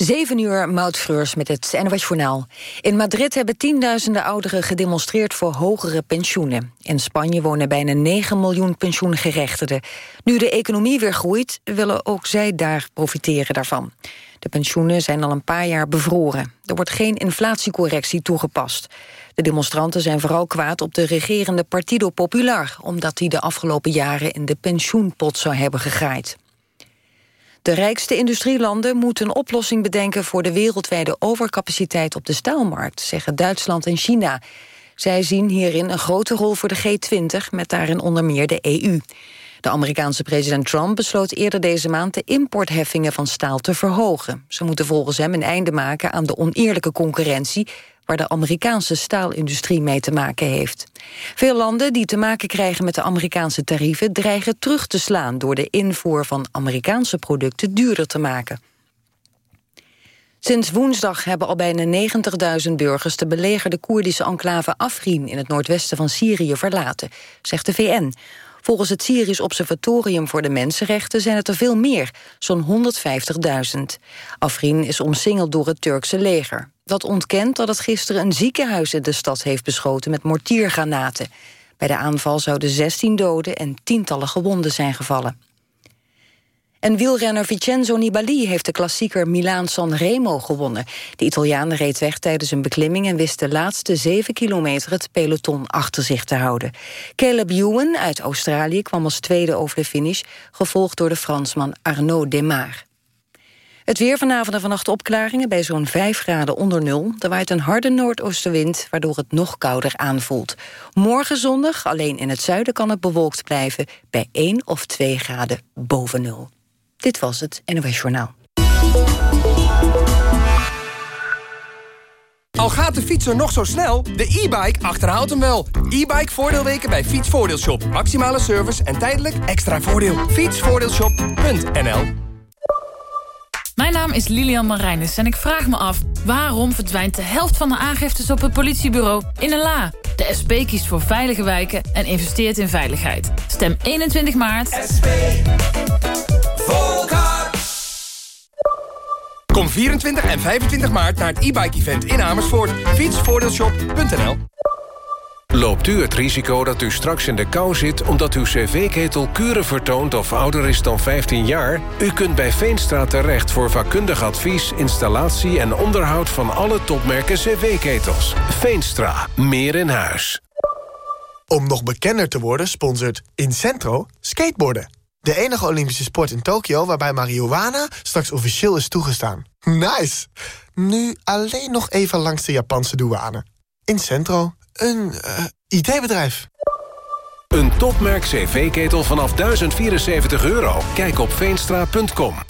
7 uur, Moutfreurs met het NOS Journaal. In Madrid hebben tienduizenden ouderen gedemonstreerd voor hogere pensioenen. In Spanje wonen bijna 9 miljoen pensioengerechtigden. Nu de economie weer groeit, willen ook zij daar profiteren daarvan. De pensioenen zijn al een paar jaar bevroren. Er wordt geen inflatiecorrectie toegepast. De demonstranten zijn vooral kwaad op de regerende Partido Popular... omdat die de afgelopen jaren in de pensioenpot zou hebben gegraaid. De rijkste industrielanden moeten een oplossing bedenken... voor de wereldwijde overcapaciteit op de staalmarkt... zeggen Duitsland en China. Zij zien hierin een grote rol voor de G20... met daarin onder meer de EU. De Amerikaanse president Trump besloot eerder deze maand... de importheffingen van staal te verhogen. Ze moeten volgens hem een einde maken aan de oneerlijke concurrentie waar de Amerikaanse staalindustrie mee te maken heeft. Veel landen die te maken krijgen met de Amerikaanse tarieven... dreigen terug te slaan door de invoer van Amerikaanse producten duurder te maken. Sinds woensdag hebben al bijna 90.000 burgers... de belegerde Koerdische enclave Afrin in het noordwesten van Syrië verlaten, zegt de VN. Volgens het Syrisch Observatorium voor de Mensenrechten zijn het er veel meer, zo'n 150.000. Afrin is omsingeld door het Turkse leger. Dat ontkent dat het gisteren een ziekenhuis in de stad heeft beschoten met mortiergranaten. Bij de aanval zouden 16 doden en tientallen gewonden zijn gevallen. En wielrenner Vincenzo Nibali heeft de klassieker Milaan-San Remo gewonnen. De Italiaan reed weg tijdens een beklimming... en wist de laatste zeven kilometer het peloton achter zich te houden. Caleb Ewan uit Australië kwam als tweede over de finish... gevolgd door de Fransman Arnaud Demar. Het weer vanavond en vannacht opklaringen bij zo'n 5 graden onder nul. Er waait een harde noordoostenwind, waardoor het nog kouder aanvoelt. Morgen zondag, alleen in het zuiden kan het bewolkt blijven... bij 1 of 2 graden boven nul. Dit was het NOS Journaal. Al gaat de fietser nog zo snel, de e-bike achterhaalt hem wel. E-bike voordeelweken bij Fietsvoordeelshop. Maximale service en tijdelijk extra voordeel. Fietsvoordeelshop.nl Mijn naam is Lilian Marijnis en ik vraag me af... waarom verdwijnt de helft van de aangiftes op het politiebureau in een la? De SP kiest voor veilige wijken en investeert in veiligheid. Stem 21 maart. SP. Kom 24 en 25 maart naar het e-bike event in Amersfoort. Fietsvoordeelshop.nl Loopt u het risico dat u straks in de kou zit... omdat uw cv-ketel kuren vertoont of ouder is dan 15 jaar? U kunt bij Veenstra terecht voor vakkundig advies... installatie en onderhoud van alle topmerken cv-ketels. Veenstra. Meer in huis. Om nog bekender te worden sponsort Incentro skateboarden. De enige Olympische sport in Tokio waarbij marihuana straks officieel is toegestaan. Nice! Nu alleen nog even langs de Japanse douane. Incentro, een uh, IT-bedrijf. Een topmerk cv-ketel vanaf 1074 euro. Kijk op veenstra.com.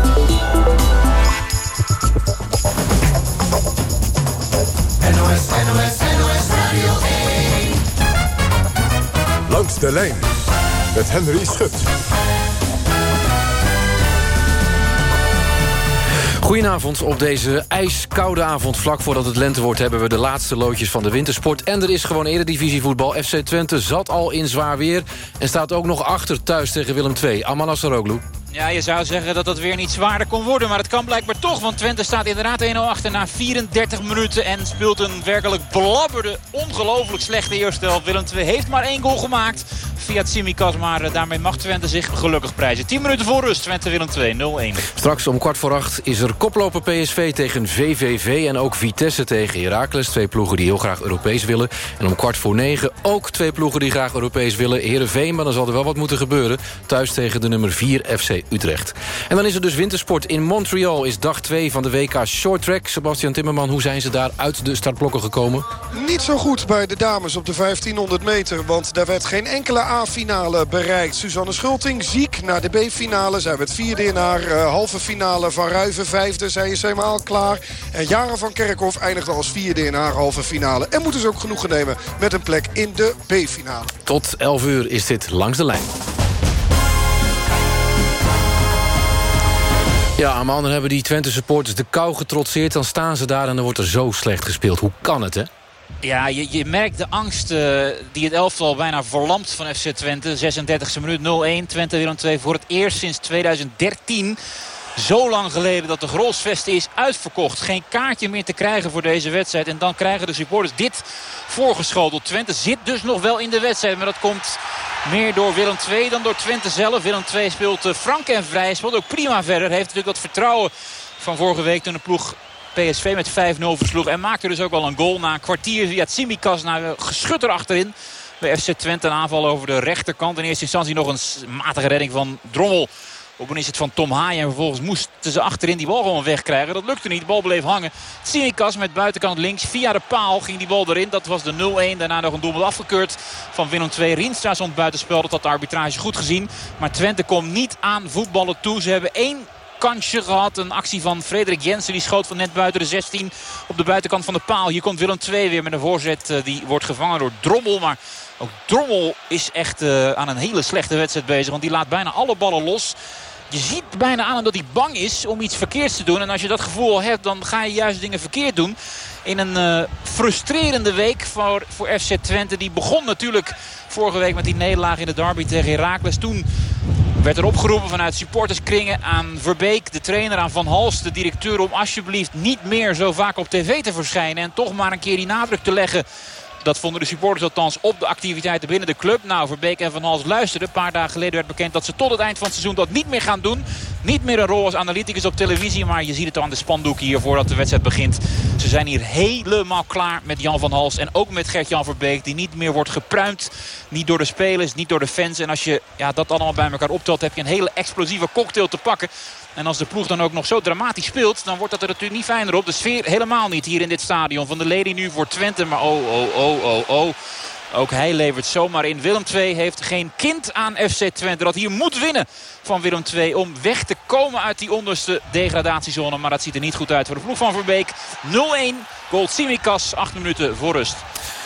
Langs de met Henry Schut. Goedenavond. Op deze ijskoude avond, vlak voordat het lente wordt... hebben we de laatste loodjes van de wintersport. En er is gewoon eredivisievoetbal. FC Twente zat al in zwaar weer... en staat ook nog achter thuis tegen Willem II. Aman. Ja, je zou zeggen dat het weer niet zwaarder kon worden. Maar het kan blijkbaar toch. Want Twente staat inderdaad 1-0 achter na 34 minuten. En speelt een werkelijk blabberde, ongelooflijk slechte eerste helft. Willem II heeft maar één goal gemaakt via Tsimikas. Maar daarmee mag Twente zich gelukkig prijzen. 10 minuten voor rust. Twente Willem 2 0-1. Straks om kwart voor acht is er koploper PSV tegen VVV. En ook Vitesse tegen Heracles. Twee ploegen die heel graag Europees willen. En om kwart voor negen ook twee ploegen die graag Europees willen. Heerenveen, maar dan zal er wel wat moeten gebeuren. Thuis tegen de nummer 4 FC bij Utrecht. En dan is er dus wintersport. In Montreal is dag 2 van de WK Short Track. Sebastian Timmerman, hoe zijn ze daar uit de startblokken gekomen? Niet zo goed bij de dames op de 1500 meter. Want daar werd geen enkele A-finale bereikt. Suzanne Schulting ziek naar de B-finale. Zij werd vierde in haar uh, halve finale. Van Ruiven vijfde. Zij is helemaal klaar. En Jaren van Kerkhoff eindigde als vierde in haar halve finale. En moet dus ook genoegen nemen met een plek in de B-finale. Tot 11 uur is dit Langs de Lijn. Ja, dan hebben die Twente supporters de kou getrotseerd. Dan staan ze daar en dan wordt er zo slecht gespeeld. Hoe kan het, hè? Ja, je, je merkt de angst uh, die het elftal bijna verlamt van FC Twente. 36e minuut 0-1. Twente Willem 2 voor het eerst sinds 2013 zo lang geleden dat de Grolsvesten is uitverkocht. Geen kaartje meer te krijgen voor deze wedstrijd. En dan krijgen de supporters dit voorgeschoteld. Twente zit dus nog wel in de wedstrijd. Maar dat komt meer door Willem II dan door Twente zelf. Willem II speelt eh, frank en vrij. Speelt ook prima verder. Heeft natuurlijk dat vertrouwen van vorige week toen de ploeg PSV met 5-0 versloeg. En maakte dus ook wel een goal na een kwartier via Tsimikas naar geschutter achterin. Bij FC Twente een aanval over de rechterkant. In eerste instantie nog een matige redding van Drommel. Op een is het van Tom Haaien. En vervolgens moesten ze achterin die bal gewoon wegkrijgen. Dat lukte niet. De bal bleef hangen. Tsimikas met buitenkant links. Via de paal ging die bal erin. Dat was de 0-1. Daarna nog een doelpunt afgekeurd van Willem II. Rienstra stond buitenspel. Dat had de arbitrage goed gezien. Maar Twente komt niet aan voetballen toe. Ze hebben één kansje gehad. Een actie van Frederik Jensen. Die schoot van net buiten de 16 op de buitenkant van de paal. Hier komt Willem II weer met een voorzet. Eh, die wordt gevangen door Drommel. Maar ook Drommel is echt uh, aan een hele slechte wedstrijd bezig. Want die laat bijna alle ballen los. Je ziet bijna aan hem dat hij bang is om iets verkeerds te doen. En als je dat gevoel hebt, dan ga je juist dingen verkeerd doen. In een uh, frustrerende week voor, voor FC Twente. Die begon natuurlijk vorige week met die nederlaag in de derby tegen Heracles. Toen werd er opgeroepen vanuit supporterskringen aan Verbeek, de trainer, aan Van Hals, de directeur... om alsjeblieft niet meer zo vaak op tv te verschijnen. En toch maar een keer die nadruk te leggen dat vonden de supporters althans op de activiteiten binnen de club. Nou, Verbeek en Van Hals luisterden. Een paar dagen geleden werd bekend dat ze tot het eind van het seizoen dat niet meer gaan doen. Niet meer een rol als analyticus op televisie. Maar je ziet het aan de spandoeken hier voordat de wedstrijd begint. Ze zijn hier helemaal klaar met Jan van Hals. En ook met Gert-Jan Verbeek. Die niet meer wordt gepruimd. Niet door de spelers, niet door de fans. En als je ja, dat allemaal bij elkaar optelt heb je een hele explosieve cocktail te pakken. En als de ploeg dan ook nog zo dramatisch speelt... dan wordt dat er natuurlijk niet fijner op. De sfeer helemaal niet hier in dit stadion. Van de Lady nu voor Twente. Maar oh, oh, oh, oh, oh. Ook hij levert zomaar in. Willem II heeft geen kind aan FC Twente. Dat hier moet winnen van Willem II om weg te komen uit die onderste degradatiezone. Maar dat ziet er niet goed uit voor de ploeg van Verbeek. 0-1. Goal Simikas. 8 minuten voor rust.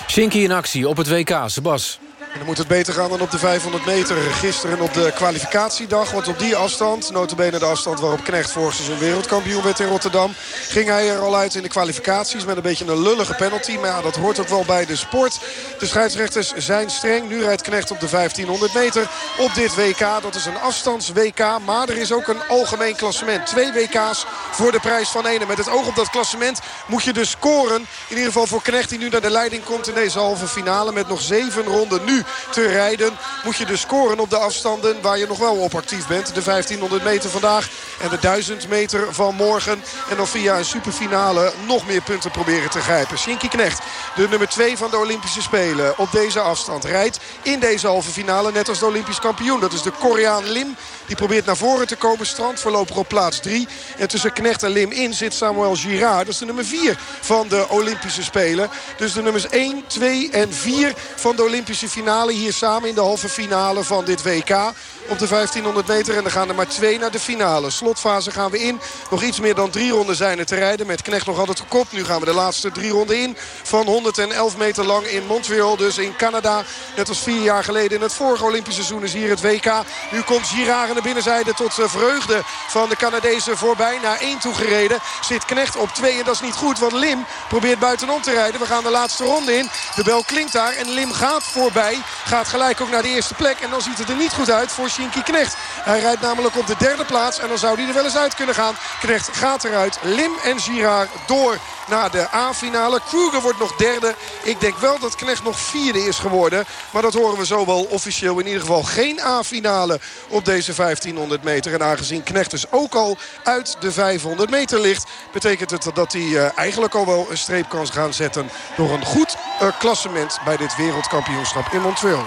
Shinky in actie op het WK. Sebas. En dan moet het beter gaan dan op de 500 meter gisteren op de kwalificatiedag. Want op die afstand, notabene de afstand waarop Knecht vorig seizoen wereldkampioen werd in Rotterdam... ging hij er al uit in de kwalificaties met een beetje een lullige penalty. Maar dat hoort ook wel bij de sport. De scheidsrechters zijn streng. Nu rijdt Knecht op de 1500 meter op dit WK. Dat is een afstands-WK, maar er is ook een algemeen klassement. Twee WK's voor de prijs van ene. Met het oog op dat klassement moet je dus scoren. In ieder geval voor Knecht die nu naar de leiding komt in deze halve finale. Met nog zeven ronden nu te rijden. Moet je dus scoren op de afstanden waar je nog wel op actief bent. De 1500 meter vandaag en de 1000 meter van morgen. En dan via een superfinale nog meer punten proberen te grijpen. Shinky Knecht, de nummer 2 van de Olympische Spelen op deze afstand. Rijdt in deze halve finale net als de Olympisch kampioen. Dat is de Koreaan Lim. Die probeert naar voren te komen. Strand voorlopig op plaats 3. En tussen Knecht en Lim in zit Samuel Girard. Dat is de nummer 4 van de Olympische Spelen. Dus de nummers 1, 2 en 4 van de Olympische finale hier samen in de halve finale van dit WK op de 1500 meter. En dan gaan er maar twee naar de finale. Slotfase gaan we in. Nog iets meer dan drie ronden zijn er te rijden. Met Knecht nog altijd gekopt. Nu gaan we de laatste drie ronden in. Van 111 meter lang in Montreal. Dus in Canada. Net als vier jaar geleden in het vorige Olympische seizoen is hier het WK. Nu komt Girard aan de binnenzijde tot eh, vreugde van de Canadezen voorbij. Naar één toe gereden. Zit Knecht op twee. En dat is niet goed. Want Lim probeert buitenom te rijden. We gaan de laatste ronde in. De bel klinkt daar. En Lim gaat voorbij. Gaat gelijk ook naar de eerste plek. En dan ziet het er niet goed uit voor Knecht. Hij rijdt namelijk op de derde plaats. En dan zou hij er wel eens uit kunnen gaan. Knecht gaat eruit. Lim en Girard door naar de A-finale. Kruger wordt nog derde. Ik denk wel dat Knecht nog vierde is geworden. Maar dat horen we zo wel officieel. In ieder geval geen A-finale op deze 1500 meter. En aangezien Knecht dus ook al uit de 500 meter ligt... betekent het dat hij uh, eigenlijk al wel een streep kan gaan zetten... door een goed uh, klassement bij dit wereldkampioenschap in Montreal.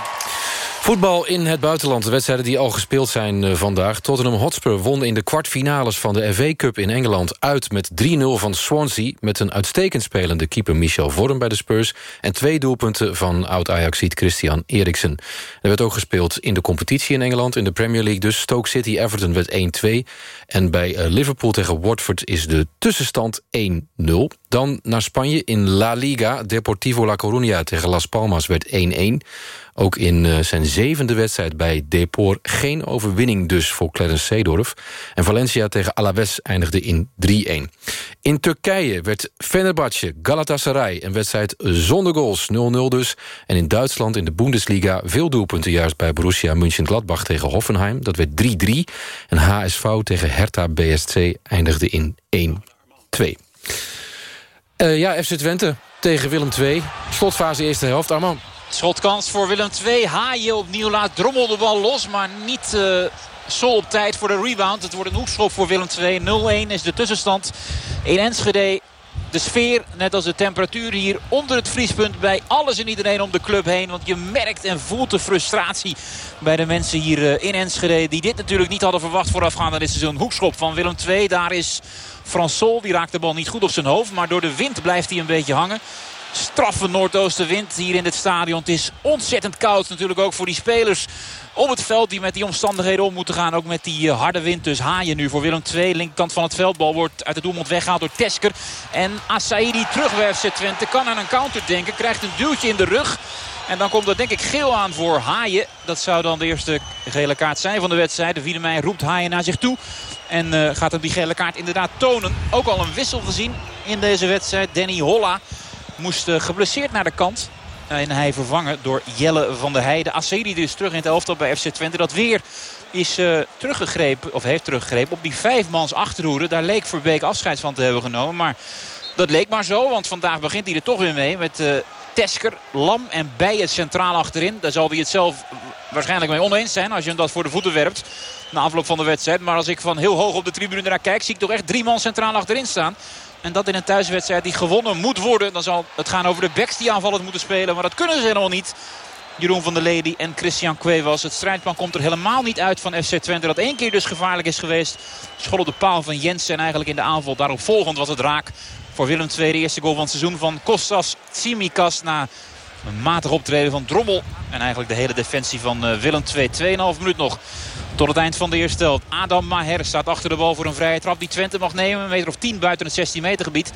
Voetbal in het buitenland. De wedstrijden die al gespeeld zijn uh, vandaag. Tottenham Hotspur won in de kwartfinales van de FA Cup in Engeland... uit met 3-0 van Swansea... met een uitstekend spelende keeper Michel Vorm bij de Spurs... en twee doelpunten van oud-Ajaxiet Christian Eriksen. Er werd ook gespeeld in de competitie in Engeland... in de Premier League dus. Stoke City-Everton werd 1-2. En bij uh, Liverpool tegen Watford is de tussenstand 1-0. Dan naar Spanje in La Liga. Deportivo La Coruña tegen Las Palmas werd 1-1. Ook in uh, zijn zevende wedstrijd bij Depor geen overwinning dus voor Clarence Seedorf. En Valencia tegen Alaves eindigde in 3-1. In Turkije werd Fenerbahce Galatasaray een wedstrijd zonder goals, 0-0 dus. En in Duitsland in de Bundesliga veel doelpunten juist bij Borussia Mönchengladbach tegen Hoffenheim. Dat werd 3-3. En HSV tegen Hertha BSC eindigde in 1-2. Uh, ja, FC Twente tegen Willem II. Slotfase eerste helft, Arman. Schotkans voor Willem II. Haaien opnieuw laat Drommel de bal los. Maar niet uh, Sol op tijd voor de rebound. Het wordt een hoekschop voor Willem II. 0-1 is de tussenstand in Enschede. De sfeer, net als de temperatuur hier onder het vriespunt bij alles en iedereen om de club heen. Want je merkt en voelt de frustratie bij de mensen hier uh, in Enschede. Die dit natuurlijk niet hadden verwacht voorafgaand aan dit seizoen. Hoekschop van Willem II. Daar is Fransol. Die raakt de bal niet goed op zijn hoofd. Maar door de wind blijft hij een beetje hangen straffe noordoostenwind hier in dit stadion. Het is ontzettend koud natuurlijk ook voor die spelers op het veld die met die omstandigheden om moeten gaan. Ook met die eh, harde wind. Dus Haaien nu voor Willem II. Linkerkant van het veldbal wordt uit het doelmond weggehaald door Tesker. En Asaidi terugwerft Twente. Kan aan een counter denken. Krijgt een duwtje in de rug. En dan komt er denk ik geel aan voor Haaien. Dat zou dan de eerste gele kaart zijn van de wedstrijd. De Wiedemeijer roept Haaien naar zich toe. En uh, gaat hem die gele kaart inderdaad tonen. Ook al een wissel gezien in deze wedstrijd. Danny Holla moest uh, geblesseerd naar de kant. En hij vervangen door Jelle van der Heijden. Acedi dus terug in het elftal bij FC Twente. Dat weer is uh, teruggegrepen, of heeft teruggegrepen op die vijfmans achterhoede. Daar leek Verbeek afscheid van te hebben genomen. Maar dat leek maar zo, want vandaag begint hij er toch weer mee. Met uh, Tesker, Lam en Bijen centraal achterin. Daar zal hij het zelf waarschijnlijk mee oneens zijn als je hem dat voor de voeten werpt. Na afloop van de wedstrijd. Maar als ik van heel hoog op de tribune naar kijk, zie ik toch echt drie man centraal achterin staan. En dat in een thuiswedstrijd die gewonnen moet worden. Dan zal het gaan over de backs die aanvallend moeten spelen. Maar dat kunnen ze helemaal niet. Jeroen van der Lady en Christian Cuevas. Het strijdplan komt er helemaal niet uit van FC Twente. Dat één keer dus gevaarlijk is geweest. Schot op de paal van Jensen en eigenlijk in de aanval. Daarop volgend was het raak voor Willem II. De eerste goal van het seizoen van Kostas Tsimikas. Na een matig optreden van Drommel. En eigenlijk de hele defensie van eh, Willem II. 2,5 minuut nog tot het eind van de eerste helft. Adam Maher staat achter de bal voor een vrije trap die Twente mag nemen. Een meter of 10 buiten het 16 meter gebied.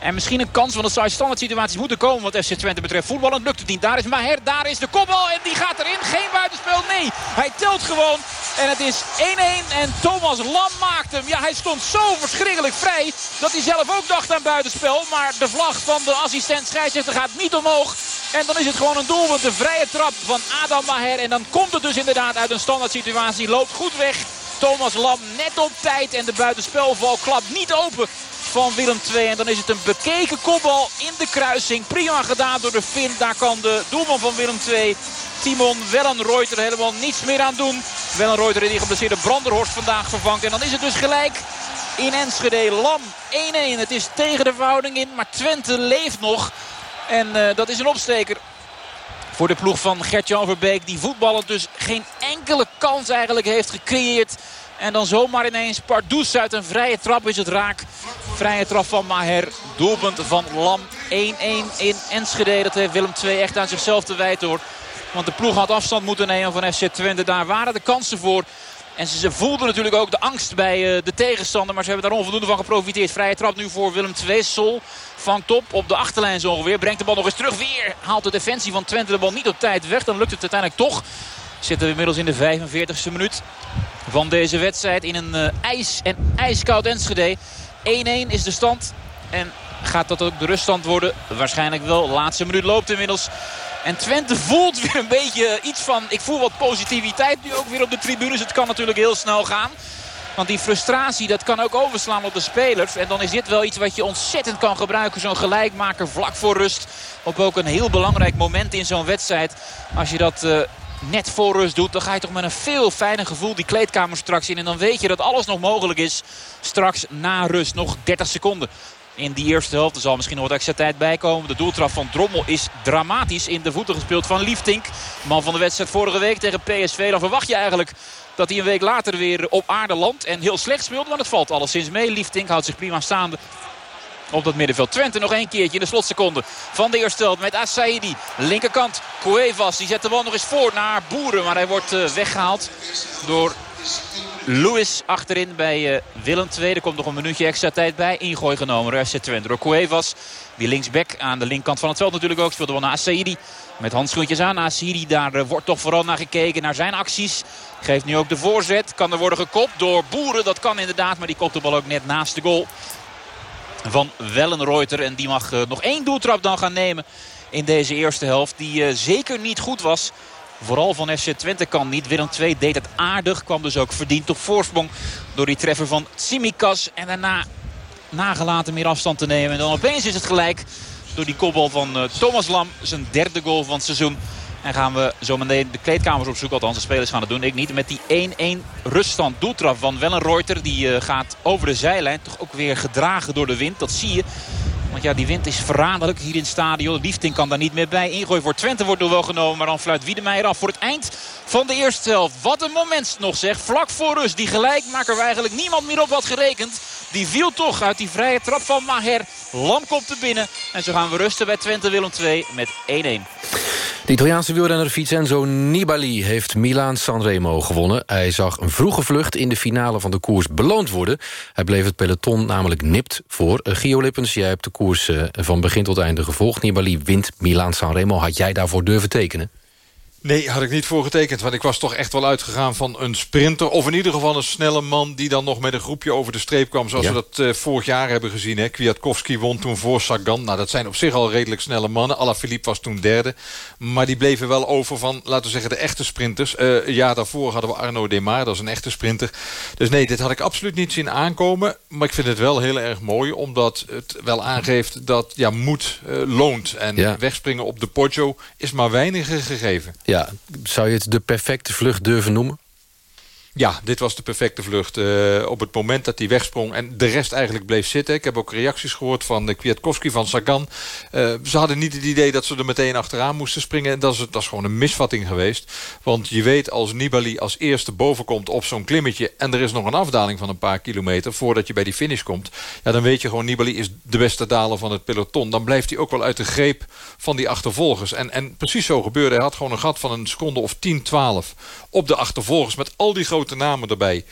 En misschien een kans, want het zou standaard situaties moeten komen wat FC Twente betreft. Voetballend lukt het niet. Daar is Maher, daar is de kopbal en die gaat erin. Geen buitenspel, nee. Hij telt gewoon en het is 1-1 en Thomas Lam maakt hem. Ja, hij stond zo verschrikkelijk vrij dat hij zelf ook dacht aan buitenspel. Maar de vlag van de assistent scheidsrechter gaat niet omhoog. En dan is het gewoon een doelpunt. De vrije trap van Adam Maher. En dan komt het dus inderdaad uit een standaard situatie. Loopt goed weg. Thomas Lam net op tijd. En de buitenspelval klapt niet open van Willem II. En dan is het een bekeken kopbal in de kruising. Prima gedaan door de Finn. Daar kan de doelman van Willem II, Timon Wellenreuter, helemaal niets meer aan doen. Wellenreuter die geblesseerde Branderhorst vandaag vervangt. En dan is het dus gelijk in Enschede. Lam 1-1. Het is tegen de verhouding in, maar Twente leeft nog. En uh, dat is een opsteker voor de ploeg van Gert-Jan Verbeek. Die voetballend dus geen enkele kans eigenlijk heeft gecreëerd. En dan zomaar ineens Pardoes uit een vrije trap is het raak. Vrije trap van Maher. Doelpunt van Lam. 1-1 in Enschede. Dat heeft Willem II echt aan zichzelf te wijten hoor. Want de ploeg had afstand moeten nemen van FC Twente. Daar waren de kansen voor. En ze, voelden natuurlijk ook de angst bij uh, de tegenstander. Maar ze hebben daar onvoldoende van geprofiteerd. Vrije trap nu voor Willem II. Sol vangt op op de achterlijn zo ongeveer. Brengt de bal nog eens terug. Weer haalt de defensie van Twente de bal niet op tijd weg. Dan lukt het uiteindelijk toch. Zitten we inmiddels in de 45e minuut van deze wedstrijd. In een uh, ijs- en ijskoud Enschede. 1-1 is de stand. En gaat dat ook de ruststand worden? Waarschijnlijk wel. Laatste minuut loopt inmiddels. En Twente voelt weer een beetje iets van... Ik voel wat positiviteit nu ook weer op de tribunes. Het kan natuurlijk heel snel gaan. Want die frustratie, dat kan ook overslaan op de spelers. En dan is dit wel iets wat je ontzettend kan gebruiken. Zo'n gelijkmaker vlak voor rust. Op ook een heel belangrijk moment in zo'n wedstrijd. Als je dat uh, net voor rust doet, dan ga je toch met een veel fijner gevoel die kleedkamer straks in. En dan weet je dat alles nog mogelijk is straks na rust. Nog 30 seconden in die eerste helft. Er zal misschien nog wat extra tijd bij komen. De doeltrap van Drommel is dramatisch in de voeten gespeeld van Liefdink. Man van de wedstrijd vorige week tegen PSV. Dan verwacht je eigenlijk dat hij een week later weer op aarde landt. En heel slecht speelt, maar het valt alleszins mee. Liefdink houdt zich prima staande op dat middenveld. Twente nog één keertje in de slotseconde van de eerste helft met Asaidi. Linkerkant Cuevas, die zet de bal nog eens voor naar Boeren. Maar hij wordt uh, weggehaald door Lewis achterin bij uh, Willem II. Er komt nog een minuutje extra tijd bij. Ingooi genomen door FC Twente. Door Cuevas, die linksback aan de linkerkant van het veld natuurlijk ook. Speelde wel naar Asaidi. Met handschoentjes aan. Asaidi, daar uh, wordt toch vooral naar gekeken. Naar zijn acties. Geeft nu ook de voorzet. Kan er worden gekopt door Boeren. Dat kan inderdaad. Maar die kopt de bal ook net naast de goal van Wellenreuter. En die mag uh, nog één doeltrap dan gaan nemen in deze eerste helft. Die zeker niet goed was. Vooral van FC Twente kan niet. Willem II deed het aardig. Kwam dus ook verdiend op voorsprong door die treffer van Tsimikas. En daarna nagelaten meer afstand te nemen. En dan opeens is het gelijk door die kopbal van uh, Thomas Lam. Zijn derde goal van het seizoen. En gaan we zo meteen de kleedkamers opzoeken. Althans, de spelers gaan het doen. Ik niet. Met die 1-1 ruststand doeltrap van Wellenreuter. Die uh, gaat over de zijlijn. Toch ook weer gedragen door de wind. Dat zie je. Want ja, die wind is verraderlijk hier in het stadion. Liefding kan daar niet meer bij. Ingooi voor Twente wordt er wel genomen. Maar dan fluit Wiedemeijer af voor het eind van de eerste helft. Wat een moment nog zeg. Vlak voor rust. Die gelijkmaker waar eigenlijk niemand meer op had gerekend. Die viel toch uit die vrije trap van Maher. Lam komt er binnen. En zo gaan we rusten bij Twente Willem 2 met 1-1. De Italiaanse wielrenner Vincenzo Nibali heeft Milaan Sanremo gewonnen. Hij zag een vroege vlucht in de finale van de koers beloond worden. Hij bleef het peloton namelijk nipt voor. Gio Lippens, jij hebt de koers van begin tot einde gevolgd. Nibali wint Milaan Sanremo. Had jij daarvoor durven tekenen? Nee, had ik niet voor getekend. Want ik was toch echt wel uitgegaan van een sprinter. Of in ieder geval een snelle man die dan nog met een groepje over de streep kwam. Zoals ja. we dat uh, vorig jaar hebben gezien. Hè. Kwiatkowski won toen voor Sagan. Nou, dat zijn op zich al redelijk snelle mannen. Alaphilippe was toen derde. Maar die bleven wel over van, laten we zeggen, de echte sprinters. Uh, een jaar daarvoor hadden we Arno Demar. Dat is een echte sprinter. Dus nee, dit had ik absoluut niet zien aankomen. Maar ik vind het wel heel erg mooi. Omdat het wel aangeeft dat ja, moed uh, loont. En ja. wegspringen op de Poggio is maar weinig gegeven. Ja, zou je het de perfecte vlucht durven noemen? Ja, dit was de perfecte vlucht. Uh, op het moment dat hij wegsprong en de rest eigenlijk bleef zitten. Ik heb ook reacties gehoord van de Kwiatkowski, van Sagan. Uh, ze hadden niet het idee dat ze er meteen achteraan moesten springen. En dat is, dat is gewoon een misvatting geweest. Want je weet als Nibali als eerste boven komt op zo'n klimmetje... en er is nog een afdaling van een paar kilometer voordat je bij die finish komt... Ja, dan weet je gewoon Nibali is de beste daler van het peloton. Dan blijft hij ook wel uit de greep van die achtervolgers. En, en precies zo gebeurde. Hij had gewoon een gat van een seconde of 10, 12 op de achtervolgers... met al die grote namen erbij.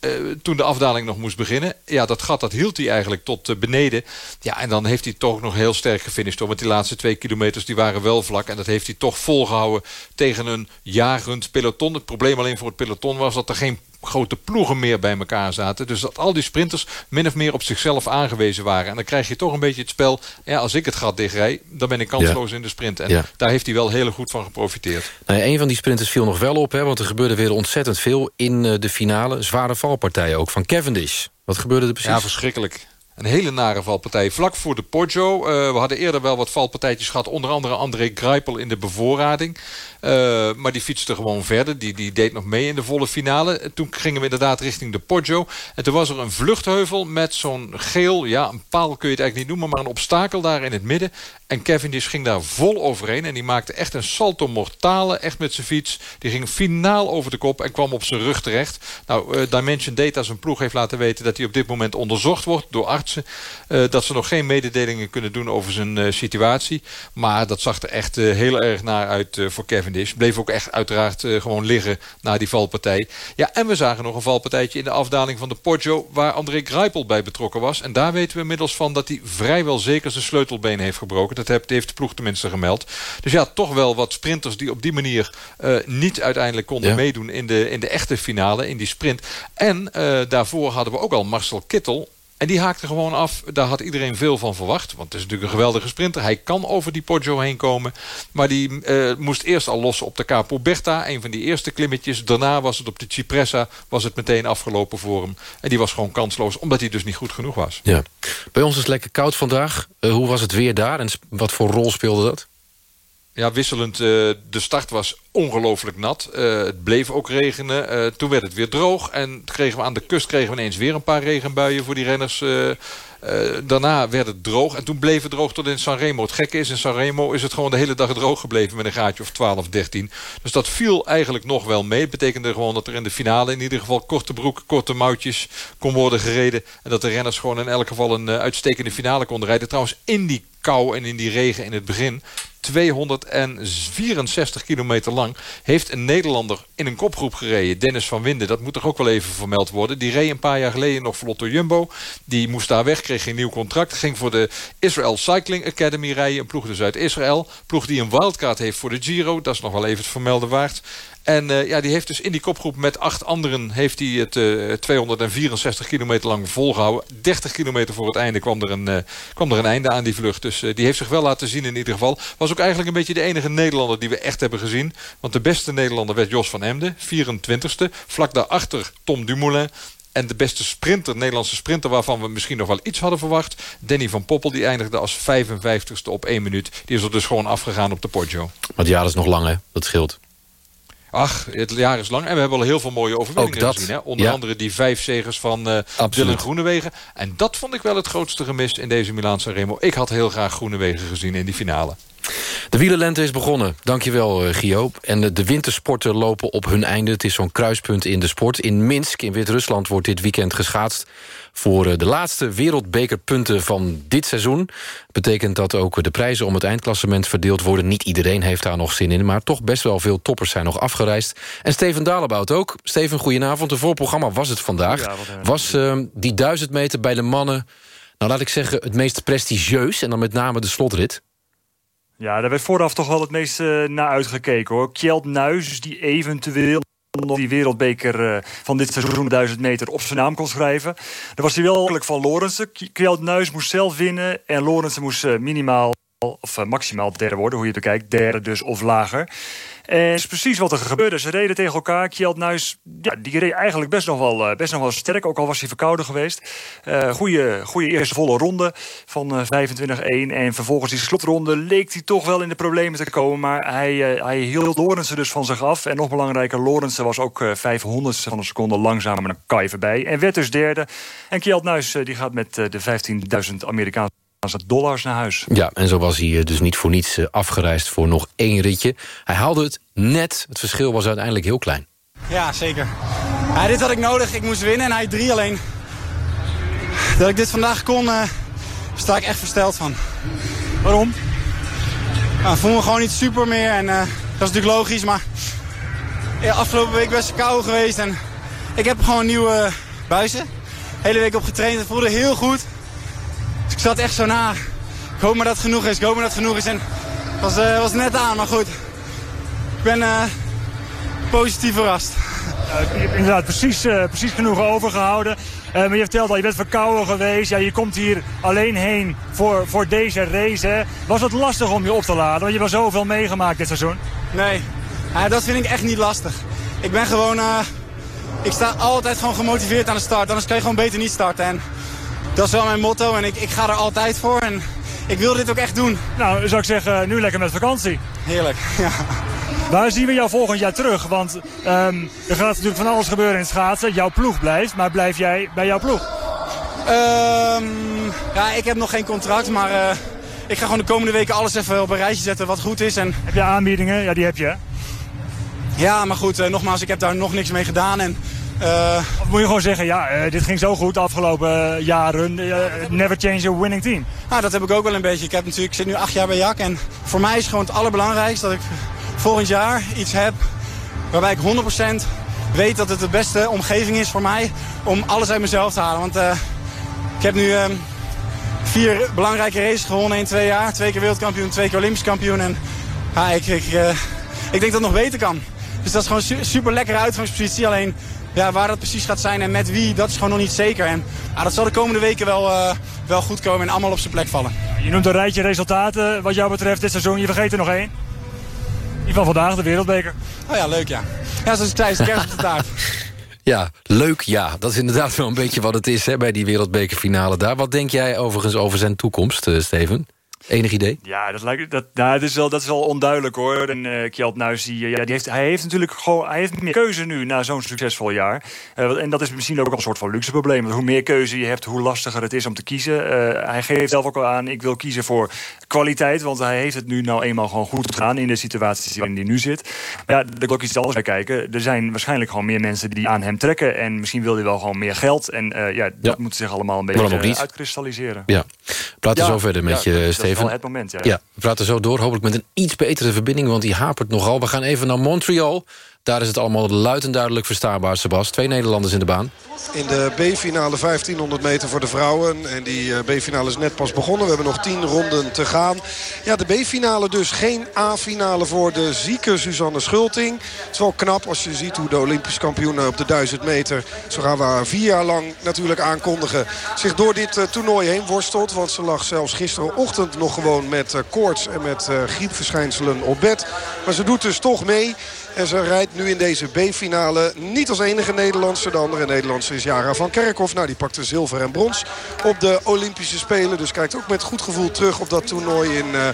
Uh, toen de afdaling nog moest beginnen. Ja, dat gat dat hield hij eigenlijk tot uh, beneden. Ja, en dan heeft hij toch nog heel sterk gefinished. Want die laatste twee kilometers die waren wel vlak. En dat heeft hij toch volgehouden tegen een jagend peloton. Het probleem alleen voor het peloton was dat er geen grote ploegen meer bij elkaar zaten. Dus dat al die sprinters min of meer op zichzelf aangewezen waren. En dan krijg je toch een beetje het spel... Ja, als ik het gat dichtrij, dan ben ik kansloos ja. in de sprint. En ja. daar heeft hij wel heel goed van geprofiteerd. Nou, een van die sprinters viel nog wel op, hè, want er gebeurde weer ontzettend veel... in de finale, zware valpartijen ook van Cavendish. Wat gebeurde er precies? Ja, verschrikkelijk. Een hele nare valpartij. Vlak voor de Poggio. Uh, we hadden eerder wel wat valpartijtjes gehad. Onder andere André Greipel in de bevoorrading. Uh, maar die fietste gewoon verder. Die, die deed nog mee in de volle finale. En toen gingen we inderdaad richting de Poggio. En toen was er een vluchtheuvel met zo'n geel... ja, een paal kun je het eigenlijk niet noemen... maar een obstakel daar in het midden. En Cavendish ging daar vol overheen. En die maakte echt een salto mortale. Echt met zijn fiets. Die ging finaal over de kop en kwam op zijn rug terecht. Nou, uh, Dimension Data, zijn ploeg, heeft laten weten... dat hij op dit moment onderzocht wordt door artsen. Uh, dat ze nog geen mededelingen kunnen doen over zijn situatie. Maar dat zag er echt heel erg naar uit voor Cavendish. Bleef ook echt uiteraard gewoon liggen na die valpartij. Ja, en we zagen nog een valpartijtje in de afdaling van de Poggio... waar André Greipel bij betrokken was. En daar weten we inmiddels van dat hij vrijwel zeker zijn sleutelbeen heeft gebroken. Dat heeft de ploeg tenminste gemeld. Dus ja, toch wel wat sprinters die op die manier uh, niet uiteindelijk konden ja. meedoen in de, in de echte finale, in die sprint. En uh, daarvoor hadden we ook al Marcel Kittel. En die haakte gewoon af. Daar had iedereen veel van verwacht. Want het is natuurlijk een geweldige sprinter. Hij kan over die Poggio heen komen. Maar die uh, moest eerst al lossen op de Capo Berta. Een van die eerste klimmetjes. Daarna was het op de Cipressa. Was het meteen afgelopen voor hem. En die was gewoon kansloos. Omdat hij dus niet goed genoeg was. Ja. Bij ons is het lekker koud vandaag. Uh, hoe was het weer daar? En wat voor rol speelde dat? Ja, wisselend. Uh, de start was ongelooflijk nat. Uh, het bleef ook regenen. Uh, toen werd het weer droog. En kregen we aan de kust kregen we ineens weer een paar regenbuien voor die renners daarna werd het droog. En toen bleef het droog tot in Sanremo. Het gekke is, in Sanremo is het gewoon de hele dag droog gebleven... met een gaatje of 12, 13. Dus dat viel eigenlijk nog wel mee. Het betekende gewoon dat er in de finale... in ieder geval korte broeken, korte mouwtjes kon worden gereden. En dat de renners gewoon in elk geval een uitstekende finale konden rijden. Trouwens, in die kou en in die regen in het begin... 264 kilometer lang... heeft een Nederlander in een kopgroep gereden. Dennis van Winden, dat moet toch ook wel even vermeld worden. Die reed een paar jaar geleden nog voor Lotto Jumbo. Die moest daar weg, kreeg geen nieuw contract. Ging voor de Israel Cycling Academy rijden. Een ploeg dus uit Israël. Ploeg die een wildcard heeft voor de Giro. Dat is nog wel even het vermelden waard. En uh, ja, die heeft dus in die kopgroep met acht anderen... heeft hij het uh, 264 kilometer lang volgehouden. 30 kilometer voor het einde kwam er een, uh, kwam er een einde aan die vlucht. Dus die heeft zich wel laten zien in ieder geval. Was ook eigenlijk een beetje de enige Nederlander die we echt hebben gezien. Want de beste Nederlander werd Jos van Emden, 24ste. Vlak daarachter Tom Dumoulin. En de beste sprinter, Nederlandse sprinter... waarvan we misschien nog wel iets hadden verwacht... Danny van Poppel, die eindigde als 55ste op één minuut. Die is er dus gewoon afgegaan op de Poggio. Maar het jaar is nog lang, hè? Dat scheelt. Ach, het jaar is lang. En we hebben al heel veel mooie overwinningen gezien. Hè? Onder andere die vijf zegers van uh, Dylan Groenewegen. En dat vond ik wel het grootste gemis in deze Milaanse Remo. Ik had heel graag Groenewegen gezien in die finale. De wielerlente is begonnen. Dankjewel, uh, Gio. En de, de wintersporten lopen op hun einde. Het is zo'n kruispunt in de sport. In Minsk, in Wit-Rusland, wordt dit weekend geschaatst voor eh, de laatste wereldbekerpunten van dit seizoen. Betekent dat ook de prijzen om het eindklassement verdeeld worden. Niet iedereen heeft daar nog zin in, maar toch best wel veel toppers zijn nog afgereisd. En Steven Dalebout ook. Steven, goedenavond. Een voorprogramma was het vandaag. Was uh, die duizend meter bij de mannen, nou laat ik zeggen, het meest prestigieus... en dan met name de slotrit? Ja, daar werd vooraf toch wel het meest uh, naar uitgekeken hoor. Kjeld Nuis, die eventueel die wereldbeker uh, van dit seizoen 1000 meter op zijn naam kon schrijven. Dan was hij wel van Lorensen. Kjeld Nuis moest zelf winnen en Lorensen moest uh, minimaal of uh, maximaal derde worden, hoe je het bekijkt. Derde dus of lager. En dat is precies wat er gebeurde. Ze reden tegen elkaar. Kjeld Nuis, ja, die reed eigenlijk best nog wel, uh, best nog wel sterk. Ook al was hij verkouden geweest. Uh, goeie, goede eerste volle ronde van 25-1. En vervolgens die slotronde leek hij toch wel in de problemen te komen. Maar hij, hij hield Lorensen dus van zich af. En nog belangrijker, Lorensen was ook 500 van een seconde langzamer met een kai voorbij. En werd dus derde. En Kjeld Nuis die gaat met de 15.000 Amerikaanse dollars naar huis. Ja, en zo was hij dus niet voor niets afgereisd voor nog één ritje. Hij haalde het net. Het verschil was uiteindelijk heel klein. Ja, zeker. Ja, dit had ik nodig. Ik moest winnen en hij drie alleen. Dat ik dit vandaag kon, uh, sta ik echt versteld van. Waarom? Nou, ik voel me gewoon niet super meer. En uh, dat is natuurlijk logisch, maar... Ja, afgelopen week best koud geweest. En ik heb gewoon nieuwe buizen. hele week op getraind. Het voelde heel goed. Dus ik zat echt zo na. Ik hoop maar dat het genoeg is. Ik hoop maar dat het genoeg is. En het was, uh, was net aan, maar goed. Ik ben uh, positief verrast. Je hebt inderdaad precies, uh, precies genoeg overgehouden. maar je vertelt al, je bent verkouden geweest. Ja, je komt hier alleen heen voor, voor deze race. Hè. Was het lastig om je op te laden? Want je hebt zoveel meegemaakt dit seizoen. Nee, dat vind ik echt niet lastig. Ik ben gewoon... ik sta altijd gewoon gemotiveerd aan de start. Anders kan je gewoon beter niet starten. En dat is wel mijn motto en ik, ik ga er altijd voor. En ik wil dit ook echt doen. Nou, zou ik zeggen, nu lekker met vakantie. Heerlijk, ja. Waar zien we jou volgend jaar terug? Want um, er gaat natuurlijk van alles gebeuren in het schaatsen. Jouw ploeg blijft, maar blijf jij bij jouw ploeg? Um, ja, ik heb nog geen contract, maar uh, ik ga gewoon de komende weken alles even op een rijtje zetten wat goed is. En... Heb je aanbiedingen? Ja, die heb je. Ja, maar goed, uh, nogmaals, ik heb daar nog niks mee gedaan. En of moet je gewoon zeggen, ja, uh, dit ging zo goed de afgelopen jaren. Uh, never change a winning team. Nou, dat heb ik ook wel een beetje. Ik, heb natuurlijk, ik zit nu acht jaar bij Jak. En voor mij is gewoon het allerbelangrijkste dat ik volgend jaar iets heb... waarbij ik 100% weet dat het de beste omgeving is voor mij... om alles uit mezelf te halen. Want ik heb nu ehm, vier belangrijke races gewonnen in twee jaar. Twee keer wereldkampioen, twee keer olympisch kampioen. En ja, ik, ik, ik denk dat het nog beter kan. Dus dat is gewoon su super lekkere uitgangspositie. Alleen ja, waar dat precies gaat zijn en met wie, dat is gewoon nog niet zeker. En ja, dat zal de komende weken wel, uh, wel goed komen en allemaal op zijn plek vallen. Je noemt een rijtje resultaten wat jou betreft dit seizoen. Je vergeet er nog één. Die van vandaag, de wereldbeker. Oh ja, leuk ja. Ja, zoals ik zei, is kerst op de taart. Ja, leuk ja. Dat is inderdaad wel een beetje wat het is hè, bij die wereldbekerfinale daar. Wat denk jij overigens over zijn toekomst, uh, Steven? Enig idee? Ja, dat, lijkt, dat, nou, dat, is, wel, dat is wel onduidelijk hoor. En uh, Kjeld Nuis, die, ja, die heeft, hij heeft natuurlijk gewoon hij heeft meer keuze nu na zo'n succesvol jaar. Uh, en dat is misschien ook een soort van luxe probleem. Want hoe meer keuze je hebt, hoe lastiger het is om te kiezen. Uh, hij geeft zelf ook al aan, ik wil kiezen voor kwaliteit. Want hij heeft het nu nou eenmaal gewoon goed gedaan in de situatie waarin hij nu zit. Maar ja, daar ook iets anders bij kijken. Er zijn waarschijnlijk gewoon meer mensen die aan hem trekken. En misschien wil hij wel gewoon meer geld. En ja, dat ja. moet zich allemaal een beetje uitkristalliseren. Ja, praten ja, zo verder met je, Steven het moment, ja. ja. we praten zo door, hopelijk met een iets betere verbinding... want die hapert nogal. We gaan even naar Montreal. Daar is het allemaal luid en duidelijk verstaanbaar, Sebas. Twee Nederlanders in de baan. In de B-finale 1500 meter voor de vrouwen. En die eh, B-finale is net pas begonnen. We hebben nog 10 ronden te gaan. Ja, de B-finale dus. Geen A-finale voor de zieke Suzanne Schulting. Het is wel knap als je ziet hoe de Olympisch kampioen op de 1000 meter... zo gaan we haar vier jaar lang natuurlijk aankondigen... zich door dit uh, toernooi heen worstelt. Want ze lag zelfs gisterenochtend nog gewoon met uh, koorts en met griepverschijnselen op bed. Maar ze doet dus toch mee. En ze rijdt nu in deze B-finale niet als enige Nederlandse. De andere Nederlandse is Jara van Kerkhoff. Nou, die pakte zilver en brons op de Olympische Spelen. Dus kijkt ook met goed gevoel terug op dat toernooi in uh,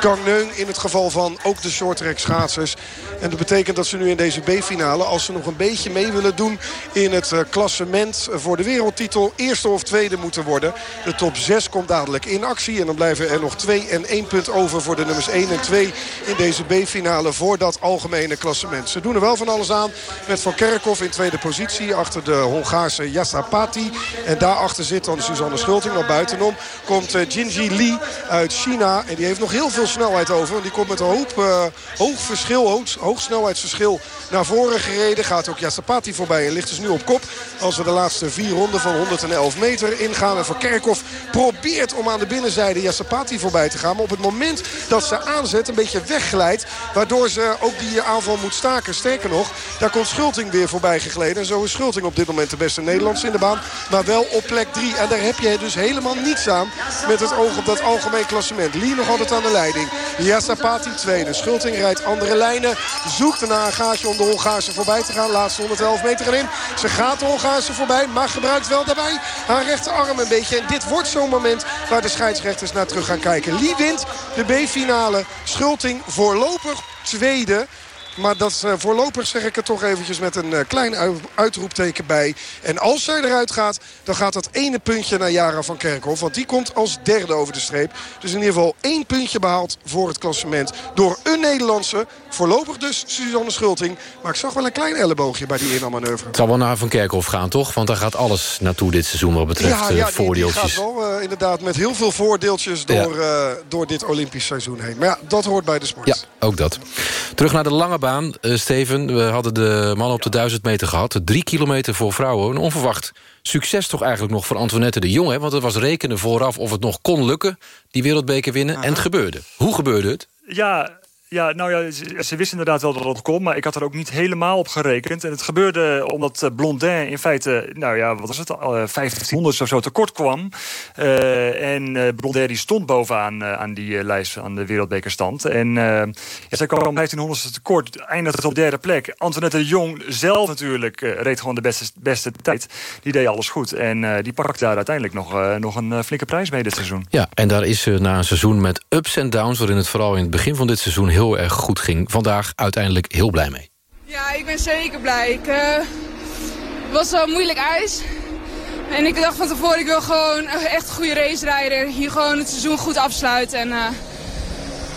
Gangneung. In het geval van ook de shorttrack schaatsers. En dat betekent dat ze nu in deze B-finale, als ze nog een beetje mee willen doen... in het uh, klassement voor de wereldtitel, eerste of tweede moeten worden. De top 6 komt dadelijk in actie. En dan blijven er nog 2 en 1 punt over voor de nummers 1 en 2 in deze B-finale... voor dat algemene klassement. Ze doen er wel van alles aan met Van Kerkhoff in tweede positie... achter de Hongaarse Yassapati. En daarachter zit dan Suzanne Schulting. Al buitenom komt uh, Jinji Lee uit China. En die heeft nog heel veel snelheid over. Want die komt met een hoop uh, hoog verschil, hoog, snelheidsverschil naar voren gereden. Gaat ook Yassapati voorbij en ligt dus nu op kop. Als we de laatste vier ronden van 111 meter ingaan. En Van Kerkhoff probeert om aan de binnenzijde Yassapati voorbij te gaan. Maar op het moment dat ze aanzet een beetje wegglijdt. Waardoor ze ook die aanval moet staken. Sterker nog, daar komt Schulting weer voorbij gegleden. En zo is Schulting op dit moment de beste Nederlands in de baan. Maar wel op plek 3. En daar heb je dus helemaal niets aan met het oog op dat algemeen klassement. Lee nog altijd aan de leiding. Yassapati tweede. Schulting rijdt andere lijnen. Zoekt naar een gaatje om de Hongaarse voorbij te gaan. Laatste 111 meter erin. Ze gaat de Hongaarse voorbij. Maar gebruikt wel daarbij haar rechterarm een beetje. En dit wordt zo'n moment waar de scheidsrechters naar terug gaan kijken. Lee wint de B-finale. Schulting voorlopig tweede. Maar dat uh, voorlopig zeg ik het toch eventjes met een uh, klein uitroepteken bij. En als zij eruit gaat, dan gaat dat ene puntje naar Jara van Kerkhoff. Want die komt als derde over de streep. Dus in ieder geval één puntje behaald voor het klassement. Door een Nederlandse. Voorlopig dus Suzanne Schulting. Maar ik zag wel een klein elleboogje bij die inhaalmanoeuvre. Het zal wel naar Van Kerkhoff gaan, toch? Want daar gaat alles naartoe dit seizoen wat betreft ja, ja, voordeeltjes. Ja, gaat wel uh, inderdaad met heel veel voordeeltjes door, ja. door dit Olympisch seizoen heen. Maar ja, dat hoort bij de sport. Ja, ook dat. Terug naar de lange baan, uh, Steven. We hadden de man op de 1000 meter gehad. Drie kilometer voor vrouwen. Een onverwacht succes toch eigenlijk nog voor Antoinette de Jong. Hè? Want het was rekenen vooraf of het nog kon lukken. Die wereldbeker winnen. Aha. En het gebeurde. Hoe gebeurde het? Ja, ja, nou ja, ze, ze wisten inderdaad wel dat het kon, maar ik had er ook niet helemaal op gerekend. En het gebeurde omdat eh, Blondin in feite, nou ja, wat was het, uh, 1500 of zo tekort kwam. Uh, en uh, Blondin die stond bovenaan uh, aan die lijst, aan de wereldbekerstand. En ja, zij kwam 1500 tekort, eindigde op de derde plek. Antoinette de Jong zelf natuurlijk reed gewoon de beste, beste tijd. Die deed alles goed en die pakte daar uiteindelijk nog, nog een flinke prijs mee dit seizoen. Ja, en daar is ze na een seizoen met ups en downs, waarin het vooral in het begin van dit seizoen heel erg goed ging. Vandaag uiteindelijk heel blij mee. Ja, ik ben zeker blij. Ik, uh, het was wel moeilijk ijs. En ik dacht van tevoren, ik wil gewoon echt een goede race rijden. Hier gewoon het seizoen goed afsluiten. En, uh,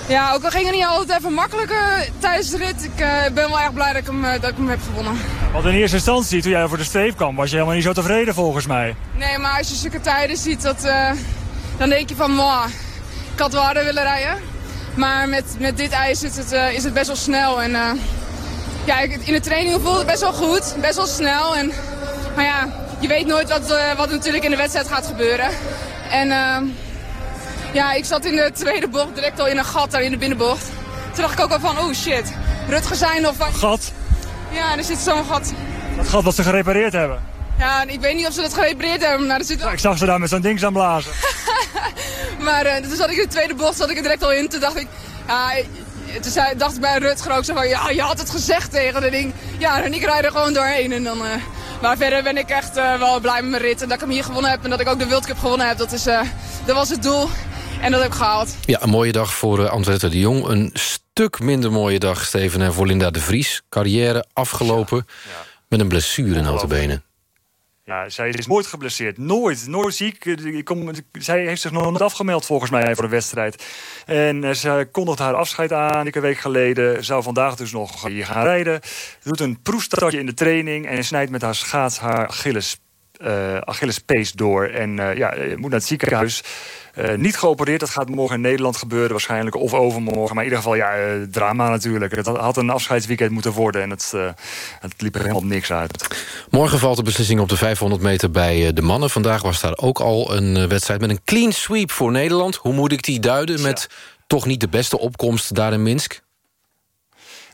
ja, ook al ging het niet altijd even makkelijker tijdens de rit. Ik uh, ben wel erg blij dat ik, hem, dat ik hem heb gewonnen. Want in eerste instantie, toen jij voor de streep kwam, was je helemaal niet zo tevreden volgens mij. Nee, maar als je zulke tijden ziet, dat, dan denk je van, wow, ik had wel harder willen rijden. Maar met, met dit ijs is het, uh, is het best wel snel. En, uh, ja, in de training voelde het best wel goed, best wel snel. En, maar ja, je weet nooit wat, uh, wat natuurlijk in de wedstrijd gaat gebeuren. En ja, ik zat in de tweede bocht direct al in een gat daar in de binnenbocht. Toen dacht ik ook al van, oh shit, Rutger zijn of van... Gat? Ja, er zit zo'n gat. Dat gat wat ze gerepareerd hebben? Ja, ik weet niet of ze dat gerepareerd hebben, maar er zit... Ja, ik zag ze daar met zo'n ding aan blazen. maar uh, toen zat ik in de tweede bocht, zat ik er direct al in. Toen dacht ik, ja, toen zei, dacht ik bij Rutger ook zo van, ja, je had het gezegd tegen dat ding. Ja, en ik rijd er gewoon doorheen. En dan, uh, maar verder ben ik echt uh, wel blij met mijn rit. En dat ik hem hier gewonnen heb en dat ik ook de World Cup gewonnen heb, dat, is, dat was het doel. En dat heb ik gehaald. Ja, een mooie dag voor uh, Antwerpen de Jong. Een stuk minder mooie dag, Steven, en voor Linda de Vries. Carrière afgelopen met een blessure in de benen. Ja, zij is nooit geblesseerd. Nooit. Nooit ziek. Ik kom, zij heeft zich nog niet afgemeld volgens mij voor de wedstrijd. En uh, ze kondigt haar afscheid aan een week geleden. Zou vandaag dus nog hier gaan rijden. Doet een proefstartje in de training. En snijdt met haar schaats haar Achilles, uh, Achillespees door. En ja, moet naar het ziekenhuis. Uh, niet geopereerd, dat gaat morgen in Nederland gebeuren waarschijnlijk. Of overmorgen, maar in ieder geval ja, uh, drama natuurlijk. Het had een afscheidsweekend moeten worden en het, uh, het liep er helemaal niks uit. Morgen valt de beslissing op de 500 meter bij de mannen. Vandaag was daar ook al een wedstrijd met een clean sweep voor Nederland. Hoe moet ik die duiden met ja. toch niet de beste opkomst daar in Minsk?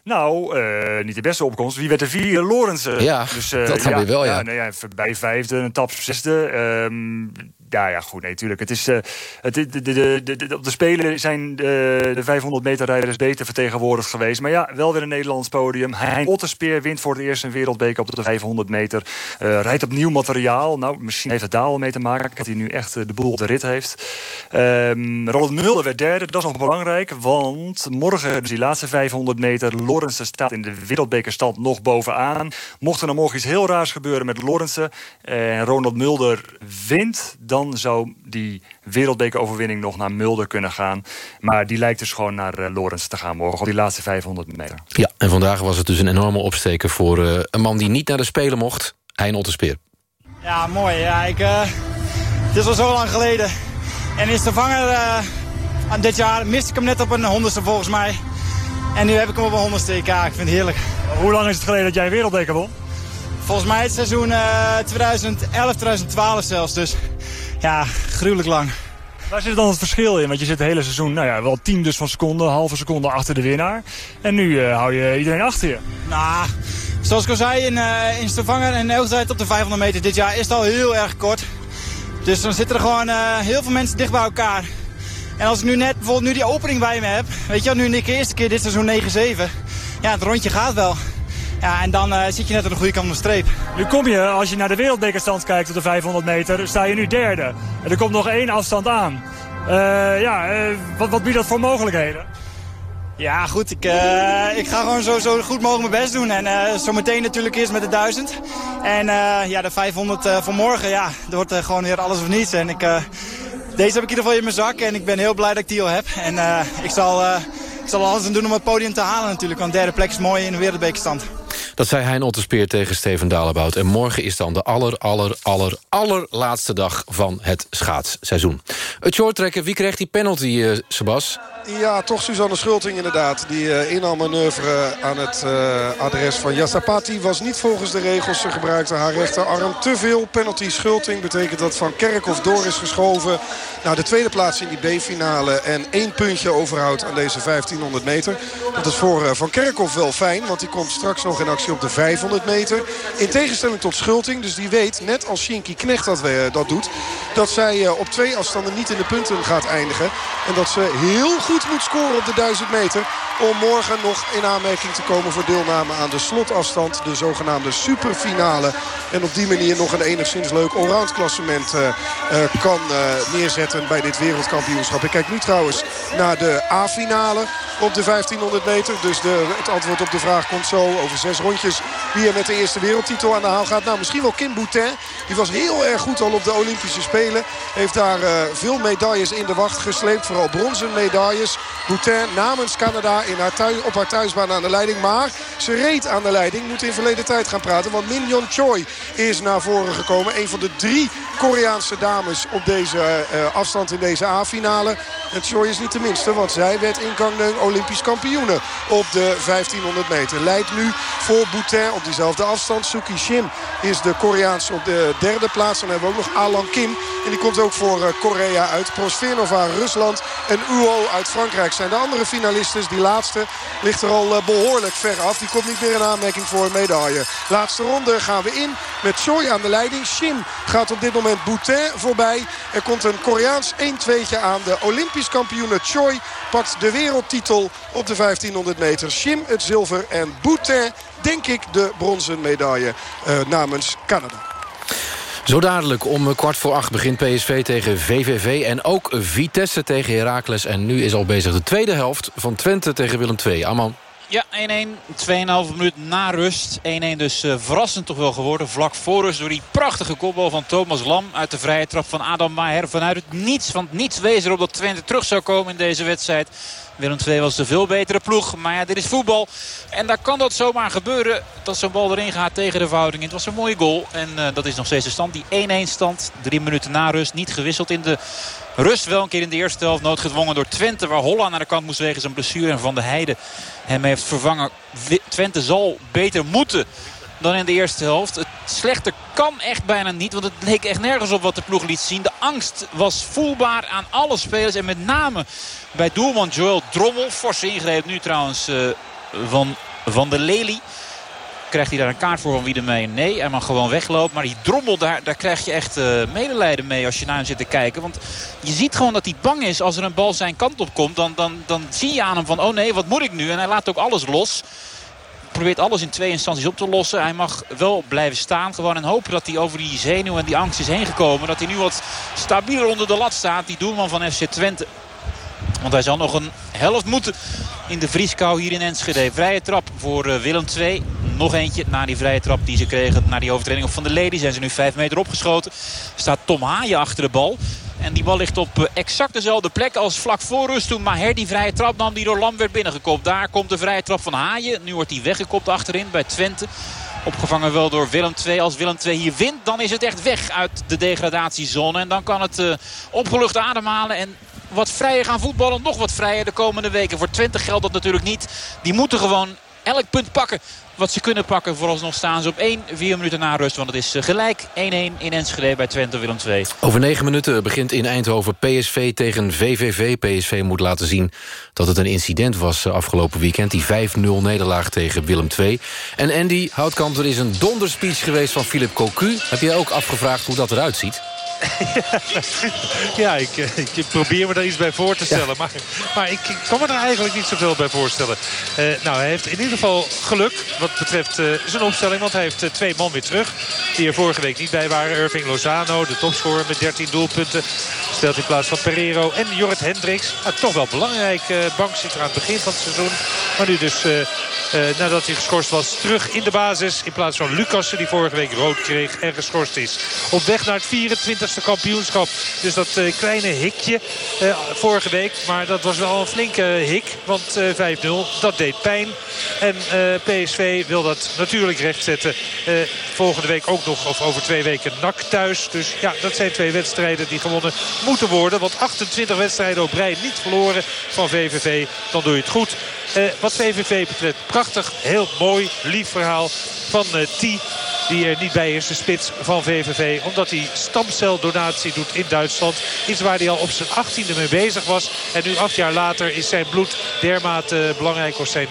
Nou, uh, niet de beste opkomst. Wie werd de vierde? Lorenzen. Ja, dus, uh, dat ja, weer wel, ja. ja, nee, ja bij vijfde, een tap zesde. Um, ja, ja, goed, nee, natuurlijk. Het is, uh, het, de, de, de, op de Spelen zijn de, de 500 meter rijders beter vertegenwoordigd geweest. Maar ja, wel weer een Nederlands podium. Hein Otterspeer wint voor het eerst een wereldbeker op de 500 meter. Uh, rijdt op nieuw materiaal. Nou, misschien heeft het daar al mee te maken. Dat hij nu echt uh, de boel op de rit heeft. Um, Roland Mulder werd derde. Dat is nog belangrijk. Want morgen, dus die laatste 500 meter... Lorenzen staat in de wereldbekerstand nog bovenaan. Mocht er dan morgen iets heel raars gebeuren met Lorenzen... en Ronald Mulder wint... dan zou die wereldbekeroverwinning nog naar Mulder kunnen gaan. Maar die lijkt dus gewoon naar uh, Lorenz te gaan morgen... op die laatste 500 meter. Ja, en vandaag was het dus een enorme opsteken... voor uh, een man die niet naar de Spelen mocht, Hein Otterspeer. Ja, mooi. Ja, ik, uh, het is al zo lang geleden. En is de vanger dit jaar miste ik hem net op een honderdste volgens mij. En nu heb ik hem op een honderdste. Ja, ik vind het heerlijk. Hoe lang is het geleden dat jij wereldbeker won? Volgens mij het seizoen 2011, 2012 zelfs. Dus ja, gruwelijk lang. Waar zit dan het verschil in? Want je zit het hele seizoen, nou ja, wel tien dus van seconden, halve seconde achter de winnaar. En nu uh, hou je iedereen achter je. Nou, zoals ik al zei, in, uh, in Stavanger en op de 500 meter dit jaar is het al heel erg kort. Dus dan zitten er gewoon uh, heel veel mensen dicht bij elkaar. En als ik nu net bijvoorbeeld nu die opening bij me heb, weet je wel, nu de eerste keer dit seizoen 9-7. Ja, het rondje gaat wel. Ja, en dan uh, zit je net aan de goede kant van de streep. Nu kom je, als je naar de wereldbekerstand kijkt op de 500 meter, sta je nu derde. En er komt nog één afstand aan. Uh, ja, uh, wat, wat biedt dat voor mogelijkheden? Ja, goed. Ik, uh, ik ga gewoon zo, zo goed mogelijk mijn best doen. En uh, zometeen natuurlijk eerst met de 1000. En uh, ja, de 500 uh, van morgen, ja, er wordt gewoon weer alles of niets. En ik, deze heb ik in ieder geval in mijn zak. En ik ben heel blij dat ik die al heb. En ik zal, ik zal alles aan doen om het podium te halen natuurlijk. Want derde plek is mooi in de wereldbekerstand. Dat zei Hein Otterspeer tegen Steven Dalebout. En morgen is dan de aller, aller, aller, allerlaatste dag van het schaatsseizoen. Het shorttrekken, wie kreeg die penalty, uh, Sebas? Ja, toch Suzanne Schulting inderdaad. Die uh, inhaalmanoeuvre aan het uh, adres van Yassapati was niet volgens de regels. Ze gebruikte haar rechterarm te veel. Penalty Schulting betekent dat Van Kerkhoff door is geschoven... naar de tweede plaats in die B-finale. En één puntje overhoudt aan deze 1500 meter. Dat is voor Van Kerkhoff wel fijn, want die komt straks nog in actie op de 500 meter. In tegenstelling tot Schulting, dus die weet, net als Shinky Knecht dat, we, dat doet... dat zij op twee afstanden niet in de punten gaat eindigen. En dat ze heel goed moet scoren op de 1000 meter. Om morgen nog in aanmerking te komen voor deelname aan de slotafstand. De zogenaamde superfinale. En op die manier nog een enigszins leuk allround klassement uh, kan neerzetten bij dit wereldkampioenschap. Ik kijk nu trouwens naar de A-finale op de 1500 meter. Dus de, het antwoord op de vraag komt zo over zes rondjes. Wie er met de eerste wereldtitel aan de haal gaat. Nou, misschien wel Kim Boutin. Die was heel erg goed al op de Olympische Spelen. Heeft daar veel medailles in de wacht gesleept. Vooral bronzen medailles. Boutin namens Canada in haar thuis, op haar thuisbaan aan de leiding. Maar ze reed aan de leiding. Moet in verleden tijd gaan praten. Want Minyon Choi is naar voren gekomen. Een van de drie Koreaanse dames op deze uh, afstand in deze A-finale. En Choi is niet de minste. Want zij werd in Gangneung Olympisch kampioene op de 1500 meter. Leidt nu voor Boutin op diezelfde afstand. Suki Shim is de Koreaanse op de derde plaats. Dan hebben we ook nog Alan Kim. En die komt ook voor uh, Korea uit. Prosvenova Rusland en Uo uit Frankrijk zijn de andere finalisten. Die laatste ligt er al behoorlijk ver af. Die komt niet meer in aanmerking voor een medaille. Laatste ronde gaan we in met Choi aan de leiding. Shin gaat op dit moment Boutin voorbij. Er komt een Koreaans 1-2'tje aan. De Olympisch kampioene Choi pakt de wereldtitel op de 1500 meter. Shim het zilver en Boutin, denk ik, de bronzen medaille uh, namens Canada. Zo dadelijk om kwart voor acht begint PSV tegen VVV... en ook Vitesse tegen Heracles. En nu is al bezig de tweede helft van Twente tegen Willem II. Amman. Ja, 1-1. 2,5 minuut na rust. 1-1 dus uh, verrassend toch wel geworden. Vlak voor rust door die prachtige kopbal van Thomas Lam. Uit de vrije trap van Adam Maher. Vanuit het niets, van het niets wezen erop dat Twente terug zou komen in deze wedstrijd. Willem II was de veel betere ploeg. Maar ja, dit is voetbal. En daar kan dat zomaar gebeuren. Dat zo'n bal erin gaat tegen de verhouding. Het was een mooie goal. En uh, dat is nog steeds de stand. Die 1-1 stand. Drie minuten na rust. Niet gewisseld in de rust. Wel een keer in de eerste helft. Noodgedwongen door Twente. Waar Holland naar de kant moest wegen zijn blessure. En Van de Heide hem heeft vervangen. Twente zal beter moeten dan in de eerste helft. Het slechter kan echt bijna niet. Want het leek echt nergens op wat de ploeg liet zien. De angst was voelbaar aan alle spelers. En met name bij doelman Joel Drommel. Forse ingreep nu trouwens uh, van, van de Lely. Krijgt hij daar een kaart voor van wie ermee? Nee, hij mag gewoon weglopen. Maar die drommel, daar, daar krijg je echt uh, medelijden mee als je naar hem zit te kijken. Want je ziet gewoon dat hij bang is als er een bal zijn kant op komt. Dan, dan, dan zie je aan hem van, oh nee, wat moet ik nu? En hij laat ook alles los probeert alles in twee instanties op te lossen. Hij mag wel blijven staan gewoon en hopen dat hij over die zenuw en die angst is heen gekomen. Dat hij nu wat stabieler onder de lat staat. Die doelman van FC Twente. Want hij zal nog een helft moeten in de vrieskou hier in Enschede. Vrije trap voor Willem II. Nog eentje na die vrije trap die ze kregen. Na die overtreding van de Lady zijn ze nu 5 meter opgeschoten. Staat Tom Haaien achter de bal. En die bal ligt op exact dezelfde plek als vlak voor rust. Toen Maher die vrije trap nam die door Lam werd binnengekopt. Daar komt de vrije trap van Haaien. Nu wordt hij weggekopt achterin bij Twente. Opgevangen wel door Willem II. Als Willem II hier wint, dan is het echt weg uit de degradatiezone. En dan kan het uh, opgelucht ademhalen. En wat vrijer gaan voetballen. Nog wat vrijer de komende weken. Voor Twente geldt dat natuurlijk niet. Die moeten gewoon elk punt pakken wat ze kunnen pakken. Vooralsnog staan ze op 1, 4 minuten na rust. Want het is gelijk 1-1 in Enschede bij Twente Willem 2. Over 9 minuten begint in Eindhoven PSV tegen VVV. PSV moet laten zien dat het een incident was afgelopen weekend. Die 5-0 nederlaag tegen Willem 2. En Andy Houtkamp, er is een donderspeech geweest van Philip Cocu. Heb je ook afgevraagd hoe dat eruit ziet? ja, ik, ik, probeer me daar iets bij voor te stellen. Maar, maar ik, ik, kan me er eigenlijk niet zoveel bij voorstellen. Uh, nou, hij heeft in ieder geval geluk wat betreft uh, zijn opstelling. Want hij heeft uh, twee man weer terug. Die er vorige week niet bij waren. Irving Lozano, de topscorer met 13 doelpunten. Stelt in plaats van Pereiro en Jorrit Hendricks. Nou, toch wel belangrijk. bank zit er aan het begin van het seizoen. Maar nu dus, nadat hij geschorst was, terug in de basis. In plaats van Lucassen, die vorige week rood kreeg en geschorst is. Op weg naar het 24 kampioenschap. Dus dat uh, kleine hikje uh, vorige week. Maar dat was wel een flinke hik. Want uh, 5-0, dat deed pijn. En PSV wil dat natuurlijk rechtzetten. volgende week ook nog, of over twee weken, NAC thuis. Dus ja, dat zijn twee wedstrijden die gewonnen moeten worden. Want 28 wedstrijden op rij niet verloren van VVV. Dan doe je het goed. wat VVV betreft, prachtig, heel mooi, lief verhaal van T. Die er niet bij is, de spits van VVV. Omdat hij stamceldonatie doet in Duitsland. Iets waar hij al op zijn achttiende mee bezig was. En nu acht jaar later is zijn bloed dermate belangrijk. Of zijn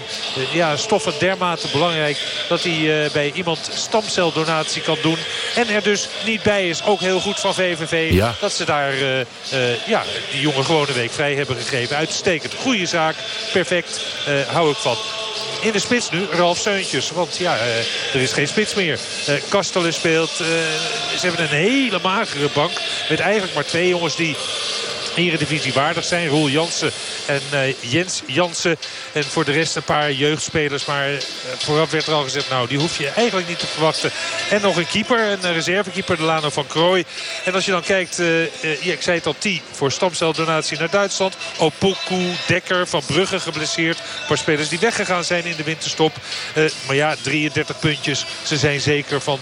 ja, stoffen dermate belangrijk. Dat hij uh, bij iemand stamceldonatie kan doen. En er dus niet bij is. Ook heel goed van VVV. Ja. Dat ze daar uh, uh, ja, die jongen gewone week vrij hebben gegeven. Uitstekend. Goede zaak. Perfect. hou ik van in de spits nu Ralf Seuntjes. Want ja, uh, er is geen spits meer. Uh, Kastelen speelt. Uh, ze hebben een hele magere bank. Met eigenlijk maar twee jongens die eredivisie waardig zijn. Roel Jansen en uh, Jens Jansen. En voor de rest een paar jeugdspelers. Maar uh, vooraf werd er al gezegd, nou die hoef je eigenlijk niet te verwachten. En nog een keeper, een reservekeeper, Delano van Krooi. En als je dan kijkt, ik zei het al, T voor stamceldonatie naar Duitsland. Opoku, Dekker, Van Brugge geblesseerd. Een paar spelers die weggegaan zijn in de winterstop. maar ja, 33 puntjes. Ze zijn zeker van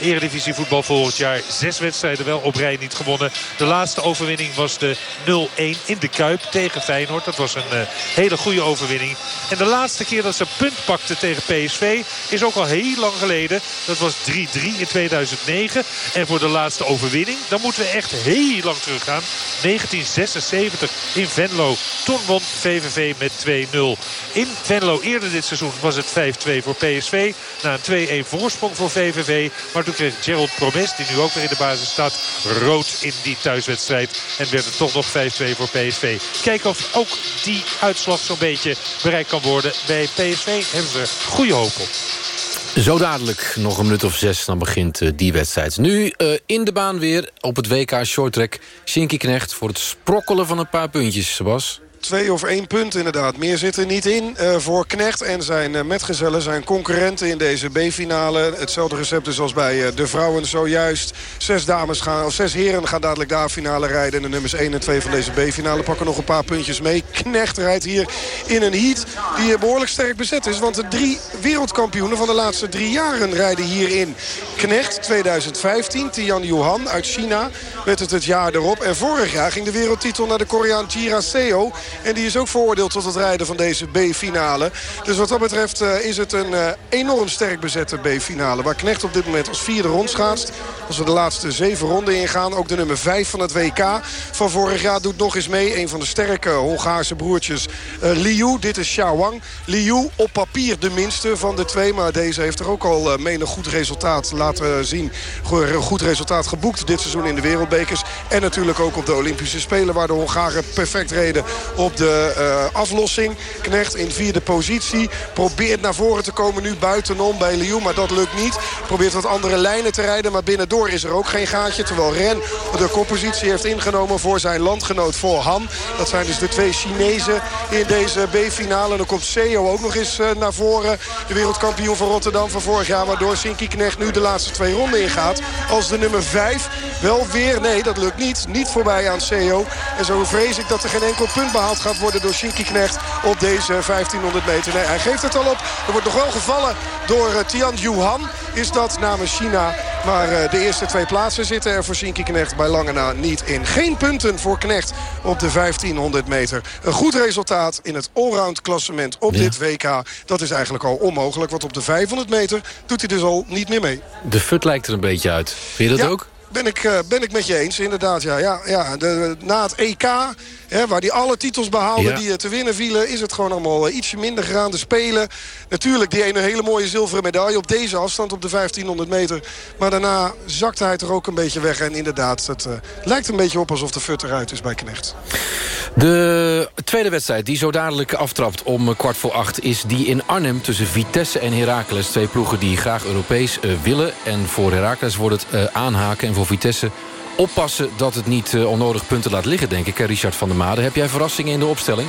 eredivisie voetbal volgend jaar. Zes wedstrijden wel op rij niet gewonnen. De laatste overwinning was de 0-1 in de Kuip tegen Feyenoord. Dat was een uh, hele goede overwinning. En de laatste keer dat ze punt pakte tegen PSV is ook al heel lang geleden. Dat was 3-3 in 2009. En voor de laatste overwinning, dan moeten we echt heel lang teruggaan. 1976 in Venlo. Toen won VVV met 2-0. In Venlo eerder dit seizoen was het 5-2 voor PSV. Na een 2-1 voorsprong voor VVV. Maar toen kreeg Gerald Promes, die nu ook weer in de basis staat, rood in die thuiswedstrijd. En werd het toch nog 5-2 voor PSV. Kijken of ook die uitslag zo'n beetje bereikt kan worden. Bij PSV hebben ze goede hoop op. Zo dadelijk, nog een minuut of zes, dan begint uh, die wedstrijd. Nu uh, in de baan weer op het WK Shorttrack. Shinky Knecht voor het sprokkelen van een paar puntjes, Sebas twee of één punt inderdaad. Meer zit er niet in uh, voor Knecht en zijn uh, metgezellen, zijn concurrenten in deze B-finale. Hetzelfde recept is als bij uh, de vrouwen zojuist. Zes, dames gaan, of zes heren gaan dadelijk de A-finale rijden. En de nummers 1 en 2 van deze B-finale pakken nog een paar puntjes mee. Knecht rijdt hier in een heat die behoorlijk sterk bezet is. Want de drie wereldkampioenen van de laatste drie jaren rijden hierin. Knecht 2015, Tian Johan uit China werd het het jaar erop. En vorig jaar ging de wereldtitel naar de Koreaan Jira Seo. En die is ook veroordeeld tot het rijden van deze B-finale. Dus wat dat betreft uh, is het een uh, enorm sterk bezette B-finale. Waar Knecht op dit moment als vierde rondschaatst. Als we de laatste zeven ronden ingaan. Ook de nummer vijf van het WK van vorig jaar doet nog eens mee. Een van de sterke Hongaarse broertjes uh, Liu. Dit is Xiaowang. Liu op papier de minste van de twee. Maar deze heeft er ook al menig goed resultaat laten zien. Goed resultaat geboekt dit seizoen in de wereldbekers. En natuurlijk ook op de Olympische Spelen. Waar de Hongaren perfect reden de uh, aflossing. Knecht in vierde positie. Probeert naar voren te komen nu buitenom bij Liu. Maar dat lukt niet. Probeert wat andere lijnen te rijden. Maar binnendoor is er ook geen gaatje. Terwijl Ren de koppositie heeft ingenomen voor zijn landgenoot voor Han. Dat zijn dus de twee Chinezen in deze B-finale. En dan komt Seo ook nog eens uh, naar voren. De wereldkampioen van Rotterdam van vorig jaar. Waardoor Sinky Knecht nu de laatste twee ronden ingaat. Als de nummer 5 wel weer, nee dat lukt niet. Niet voorbij aan Seo. En zo vrees ik dat er geen enkel punt behaald gaat worden door Shinky Knecht op deze 1500 meter. Nee, hij geeft het al op. Er wordt nog wel gevallen door uh, Tian Yuhan. Is dat namens China. Maar uh, de eerste twee plaatsen zitten er voor Shinky Knecht bij lange na niet in. Geen punten voor Knecht op de 1500 meter. Een goed resultaat in het allround klassement op ja. dit WK. Dat is eigenlijk al onmogelijk. Want op de 500 meter doet hij dus al niet meer mee. De fut lijkt er een beetje uit. Vind je dat ja. ook? Ben ik, uh, ben ik met je eens, inderdaad. Ja, ja, ja. De, na het EK, hè, waar die alle titels behaalde ja. die te winnen vielen... is het gewoon allemaal uh, ietsje minder gegaan. De Spelen, natuurlijk die ene hele mooie zilveren medaille... op deze afstand, op de 1500 meter. Maar daarna zakte hij er ook een beetje weg. En inderdaad, het lijkt een beetje op alsof de fut eruit is bij Knecht. De tweede wedstrijd die zo dadelijk aftrapt om kwart voor acht... is die in Arnhem tussen Vitesse en Heracles. Twee ploegen die graag Europees willen. En voor Heracles wordt het aanhaken... En voor Vitesse oppassen dat het niet uh, onnodig punten laat liggen, denk ik. Richard van der Made, heb jij verrassingen in de opstelling?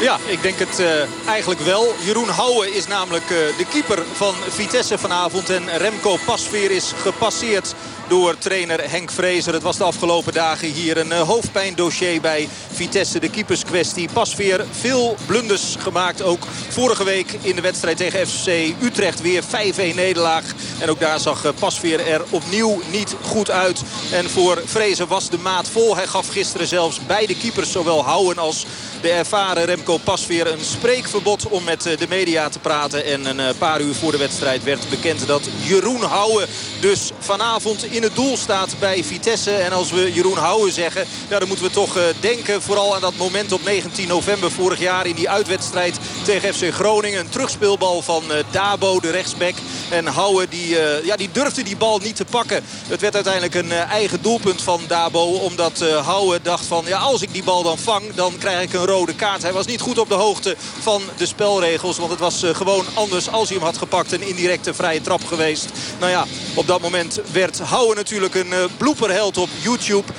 Ja, ik denk het uh, eigenlijk wel. Jeroen Houwen is namelijk uh, de keeper van Vitesse vanavond. En Remco Pasveer is gepasseerd door trainer Henk Vrezer. Het was de afgelopen dagen hier een uh, hoofdpijndossier bij Vitesse. De keeperskwestie. Pasveer veel blunders gemaakt. Ook vorige week in de wedstrijd tegen FC Utrecht weer 5-1 nederlaag. En ook daar zag uh, Pasveer er opnieuw niet goed uit. En voor Vrezer was de maat vol. Hij gaf gisteren zelfs beide keepers, zowel Houwen als de ervaren Remco Pasveer een spreekverbod om met de media te praten. En een paar uur voor de wedstrijd werd bekend dat Jeroen Houwen dus vanavond in het doel staat bij Vitesse. En als we Jeroen Houwen zeggen, ja, dan moeten we toch uh, denken vooral aan dat moment op 19 november vorig jaar in die uitwedstrijd tegen FC Groningen. Een terugspeelbal van uh, Dabo, de rechtsback. En Houwen die, uh, ja, die durfde die bal niet te pakken. Het werd uiteindelijk een eigen doelpunt van Dabo. Omdat Houwen dacht van, ja, als ik die bal dan vang, dan krijg ik een rode kaart. Hij was niet goed op de hoogte van de spelregels. Want het was gewoon anders als hij hem had gepakt. Een indirecte vrije trap geweest. Nou ja, op dat moment werd Houwen natuurlijk een uh, blooperheld op YouTube.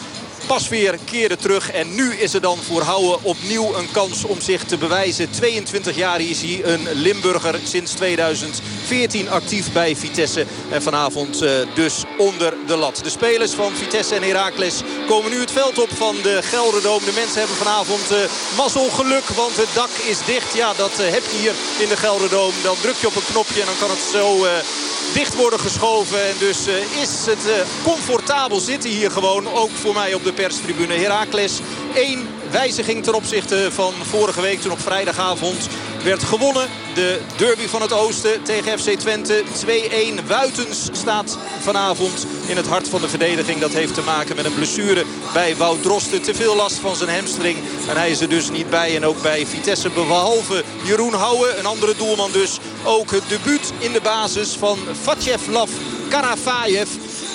Pasveer keerde terug en nu is er dan voor Houwen opnieuw een kans om zich te bewijzen. 22 jaar is hij een Limburger sinds 2014 actief bij Vitesse. En vanavond uh, dus onder de lat. De spelers van Vitesse en Heracles komen nu het veld op van de Gelderdoom. De mensen hebben vanavond uh, mazzel geluk, want het dak is dicht. Ja, dat heb je hier in de Gelderdoom. Dan druk je op een knopje en dan kan het zo dicht worden geschoven. En dus uh, is het uh, comfortabel zitten hier gewoon. Ook voor mij op de perstribune. Heracles 1 wijziging ten opzichte van vorige week. Toen op vrijdagavond werd gewonnen. De derby van het oosten tegen FC Twente. 2-1. Wuitens staat vanavond in het hart van de verdediging. Dat heeft te maken met een blessure bij Wout Drosten. Te veel last van zijn hamstring. En hij is er dus niet bij. En ook bij Vitesse behalve Jeroen Houwen. Een andere doelman dus. Ook het debuut in de basis van Vatjev Lav Karafayev.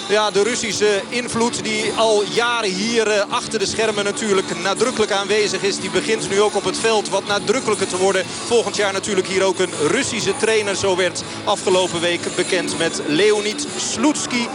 Ja, de Russische invloed die al jaren hier achter de schermen natuurlijk nadrukkelijk aanwezig is. Die begint nu ook op het veld wat nadrukkelijker te worden. Volgend jaar natuurlijk hier ook een Russische trainer. Zo werd afgelopen week bekend met Leonid Slutsky.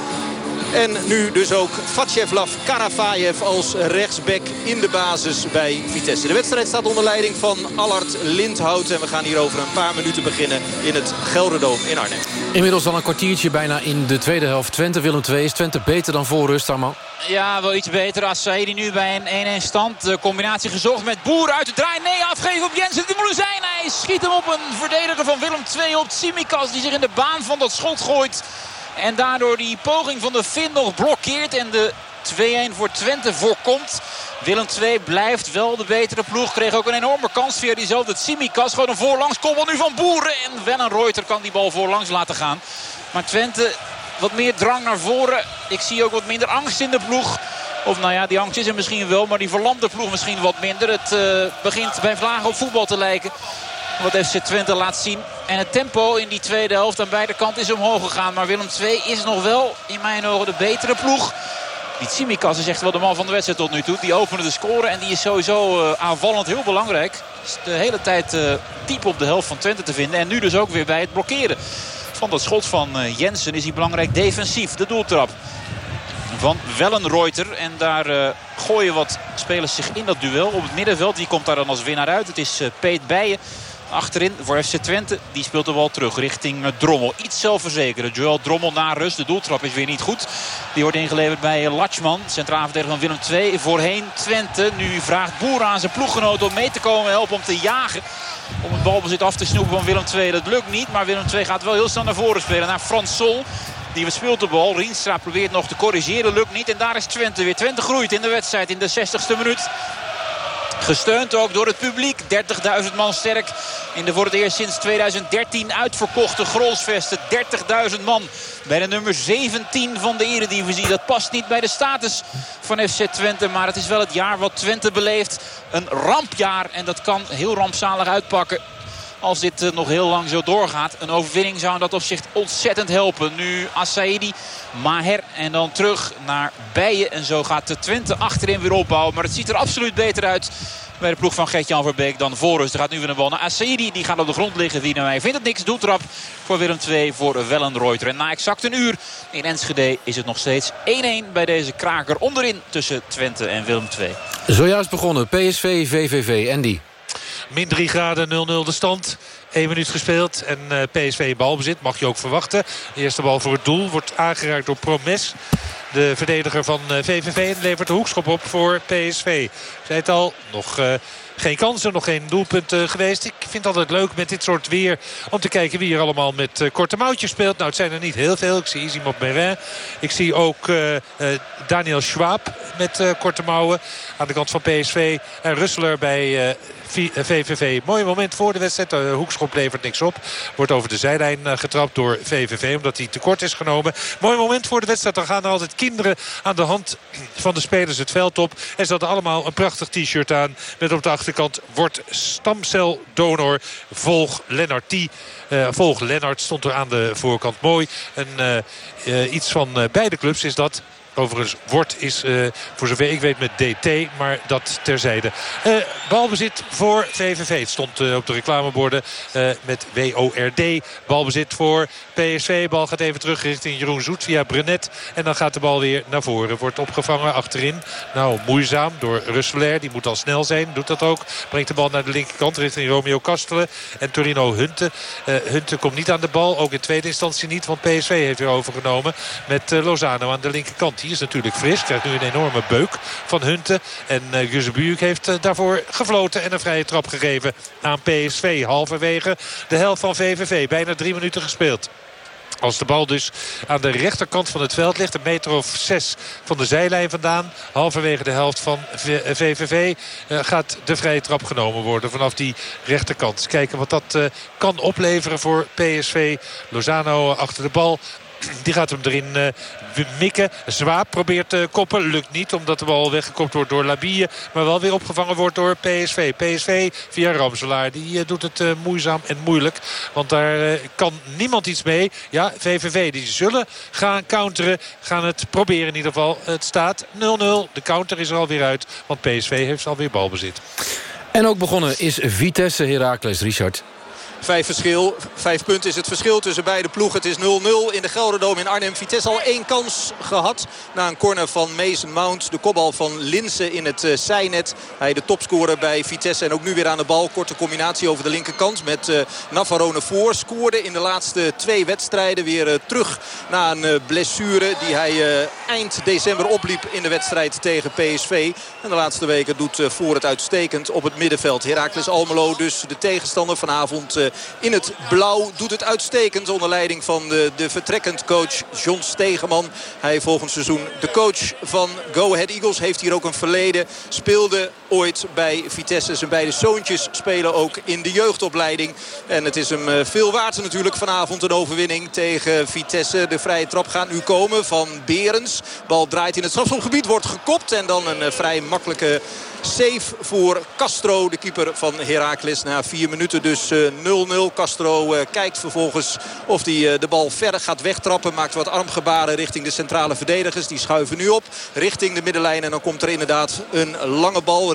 En nu dus ook Vatjevlav Karavayev als rechtsback in de basis bij Vitesse. De wedstrijd staat onder leiding van Allard Lindhout. En we gaan hier over een paar minuten beginnen in het Gelderdoom in Arnhem. Inmiddels al een kwartiertje bijna in de tweede helft. Twente Willem 2 is Twente beter dan voor rust, Arman? Ja, wel iets beter. als nu bij een 1-1 stand. De combinatie gezocht met Boer uit de draai. Nee, afgeven op Jensen. Die moet zijn. Hij schiet hem op een verdediger van Willem 2 op Tsimikas. Die zich in de baan van dat schot gooit. En daardoor die poging van de Finn nog blokkeert. En de 2-1 voor Twente voorkomt. Willem 2 blijft wel de betere ploeg. Kreeg ook een enorme kans via diezelfde Tsimikas. Gewoon een voorlangs koppel nu van Boeren. En Wellenreuter kan die bal voorlangs laten gaan. Maar Twente wat meer drang naar voren. Ik zie ook wat minder angst in de ploeg. Of nou ja, die angst is er misschien wel. Maar die verlamde ploeg misschien wat minder. Het uh, begint bij Vlagen op voetbal te lijken wat FC Twente laat zien. En het tempo in die tweede helft aan beide kanten is omhoog gegaan. Maar Willem II is nog wel in mijn ogen de betere ploeg. Die Tsimikas is echt wel de man van de wedstrijd tot nu toe. Die opende de score en die is sowieso uh, aanvallend heel belangrijk. De hele tijd uh, diep op de helft van Twente te vinden. En nu dus ook weer bij het blokkeren van dat schot van uh, Jensen is hij belangrijk defensief. De doeltrap van Wellenreuter. En daar gooien wat spelers zich in dat duel op het middenveld. Die komt daar dan als winnaar uit. Het is Peet Bijen achterin voor FC Twente. Die speelt de bal terug richting Drommel. Iets zelfverzekerd. Joel Drommel na rust. De doeltrap is weer niet goed. Die wordt ingeleverd bij Latschman. Centraal verdediger van Willem II. Voorheen Twente. Nu vraagt Boer aan zijn ploeggenoot om mee te komen. Helpen om te jagen. Om het balbezit af te snoepen van Willem II. Dat lukt niet. Maar Willem II gaat wel heel snel naar voren spelen. Naar Frans Sol. Die speelt de bal. Rienstra probeert nog te corrigeren. Lukt niet. En daar is Twente weer. Twente groeit in de wedstrijd in de 60ste minuut. Gesteund ook door het publiek. 30.000 man sterk. In de voor het eerst sinds 2013 uitverkochte Grolsvesten. 30.000 man bij de nummer 17 van de Eredivisie. Dat past niet bij de status van FC Twente. Maar het is wel het jaar wat Twente beleeft. Een rampjaar. En dat kan heel rampzalig uitpakken als dit eh, nog heel lang zo doorgaat. Een overwinning zou in dat opzicht ontzettend helpen. Nu Assaidi, Maher en dan terug naar Bijen. En zo gaat de Twente achterin weer opbouwen. Maar het ziet er absoluut beter uit bij de ploeg van Gert-Jan Verbeek dan Forrest. Er gaat nu weer een bal naar. Die gaat op de grond liggen. Wie naar mij vindt het niks. Doeltrap voor Willem 2 voor Wellenreuter. En na exact een uur in Enschede is het nog steeds 1-1 bij deze kraker onderin tussen Twente en Willem 2. Zojuist begonnen. PSV, VVV, Andy. Min 3 graden, 0-0 de stand. 1 minuut gespeeld en uh, PSV balbezit. Mag je ook verwachten. De eerste bal voor het doel wordt aangeraakt door Promes. De verdediger van VVV en levert de hoekschop op voor PSV. Zei het al, nog... Uh, geen kansen, nog geen doelpunten geweest. Ik vind het altijd leuk met dit soort weer om te kijken wie er allemaal met uh, korte mouwtjes speelt. Nou, het zijn er niet heel veel. Ik zie Isimop Merin. Ik zie ook uh, Daniel Schwab met korte mouwen aan de kant van PSV. En Russeler bij VVV. Mooi moment voor de wedstrijd. De hoekschop levert niks op. Wordt over de zijlijn getrapt door VVV. Omdat hij tekort is genomen. Mooi moment voor de wedstrijd. Dan gaan er altijd kinderen aan de hand van de spelers het veld op. En ze hadden allemaal een prachtig t-shirt aan. Met op de achterkant wordt stamceldonor. Volg Lennart T. Uh, volg Lennart stond er aan de voorkant mooi. En uh, uh, iets van beide clubs is dat Overigens, wordt is uh, voor zover ik weet met DT, maar dat terzijde. Uh, balbezit voor VVV. Het stond uh, op de reclameborden met WORD. Balbezit voor PSV. Bal gaat even terug richting Jeroen Zoet via Brenet. En dan gaat de bal weer naar voren. Wordt opgevangen achterin. Nou, moeizaam door Russelair. Die moet al snel zijn. Doet dat ook. Brengt de bal naar de linkerkant richting Romeo Kastelen. En Torino Hunte. Hunte komt niet aan de bal. Ook in tweede instantie niet. Want PSV heeft weer overgenomen met Lozano aan de linkerkant. Die is natuurlijk fris. Krijgt nu een enorme beuk van Hunten. En uh, heeft uh, daarvoor gefloten en een vrije trap gegeven aan PSV. Halverwege de helft van VVV. Bijna drie minuten gespeeld. Als de bal dus aan de rechterkant van het veld ligt. Een meter of zes van de zijlijn vandaan. Halverwege de helft van VVV uh, gaat de vrije trap genomen worden. Vanaf die rechterkant. Kijken wat dat kan opleveren voor PSV. Lozano achter de bal Die gaat hem erin uh, mikken. Zwaap probeert uh, koppen. Lukt niet omdat de bal weggekopt wordt door Labie. Maar wel weer opgevangen wordt door PSV. PSV via Ramselaar. Die uh, doet het moeizaam en moeilijk. Want daar kan niemand iets mee. Ja, VVV die zullen gaan counteren. Gaan het proberen in ieder geval. Het staat 0-0. De counter is er alweer uit. Want PSV heeft alweer balbezit. En ook begonnen is Vitesse Heracles Richard. Vijf, verschil, vijf punten is het verschil tussen beide ploegen. Het is 0-0 in de Gelderdoom in Arnhem. Vitesse al één kans gehad. Na een corner van Mason Mount. De kopbal van Linsen in het uh, zijnet. Hij de topscorer bij Vitesse. En ook nu weer aan de bal. Korte combinatie over de linkerkant met uh, Navarone voor. Scoorde in de laatste twee wedstrijden weer uh, terug. Na een blessure die hij eind december opliep in de wedstrijd tegen PSV. En de laatste weken doet voor het uitstekend op het middenveld. Heracles Almelo dus de tegenstander vanavond in het blauw. Doet het uitstekend onder leiding van de, de vertrekkend coach John Stegeman. Hij volgend seizoen de coach van Go Ahead Eagles. Heeft hier ook een verleden. Speelde ooit bij Vitesse. Zijn beide zoontjes spelen ook in de jeugdopleiding. En het is hem eh, veel waard natuurlijk vanavond een overwinning tegen Vitesse. De vrije trap gaat nu komen van Berens. Bal draait in het strafschopgebied, wordt gekopt. En dan een eh, vrij makkelijke Safe voor Castro, de keeper van Heracles. Na vier minuten dus 0-0. Eh, Castro kijkt vervolgens of hij de bal verder gaat wegtrappen. Maakt wat armgebaren richting de centrale verdedigers. Die schuiven nu op richting de middenlijn. En dan komt er inderdaad een lange bal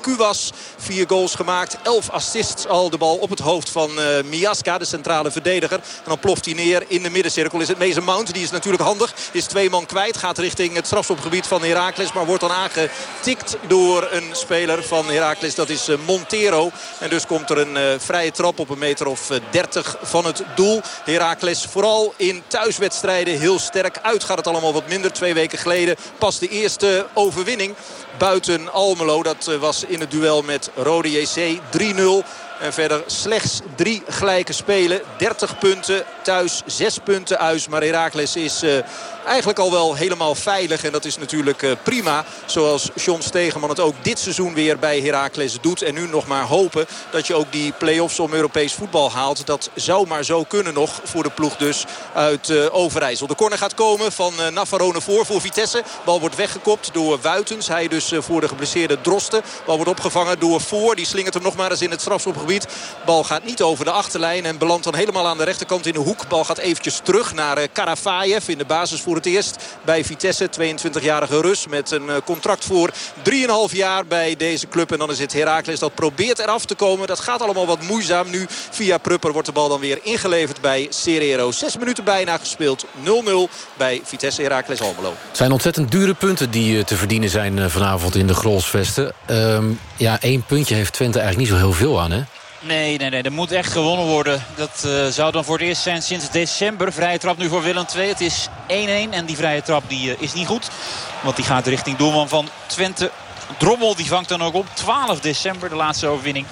Kuwas. Vier goals gemaakt. Elf assists al. De bal op het hoofd van Miaska, de centrale verdediger. En dan ploft hij neer in de middencirkel. Is het Mason Mount. Die is natuurlijk handig. Is twee man kwijt. Gaat richting het strafschopgebied van Heracles. Maar wordt dan aangetikt door een speler van Heracles. Dat is eh, Montero. En dus komt er een eh, vrije trap op een meter of 30 eh, van het doel. Heracles vooral in thuiswedstrijden heel sterk. Uit gaat het allemaal wat minder. Twee weken geleden pas de eerste overwinning buiten Almelo. Dat was in het duel met Rode JC 3-0. En verder slechts drie gelijke spelen. 30 punten thuis, 6 punten uit. Maar Heracles is uh, eigenlijk al wel helemaal veilig. En dat is natuurlijk uh, prima. Zoals John Stegeman het ook dit seizoen weer bij Heracles doet. En nu nog maar hopen dat je ook die play-offs om Europees voetbal haalt. Dat zou maar zo kunnen nog voor de ploeg dus uit uh, Overijssel. De corner gaat komen van Navarone voor voor Vitesse. Bal wordt weggekopt door Wuitens. Hij dus voor de geblesseerde Drosten. Bal wordt opgevangen door Voor. Die slingert hem nog maar eens in het strafschopgebied Bal gaat niet over de achterlijn en belandt dan helemaal aan de rechterkant in de hoek. Bal gaat eventjes terug naar eh, Karavayev in de basis voor het eerst bij Vitesse. 22-jarige Rus met een eh, contract voor 3,5 jaar bij deze club. En dan is het Heracles dat probeert eraf te komen. Dat gaat allemaal wat moeizaam nu. Via Prupper wordt de bal dan weer ingeleverd bij Serero. Zes minuten bijna gespeeld. 0-0 bij Vitesse Heracles Almelo. Het zijn ontzettend dure punten die eh, te verdienen zijn vanavond in de Grolsvesten. Um, ja, één puntje heeft Twente eigenlijk niet zo heel veel aan, hè? Nee, nee, nee. Er moet echt gewonnen worden. Dat uh, zou dan voor het eerst zijn sinds december. Vrije trap nu voor Willem II. Het is 1-1 en die vrije trap die, uh, is niet goed. Want die gaat richting doelman van Twente. Drommel die vangt dan ook op. 12 december de laatste overwinning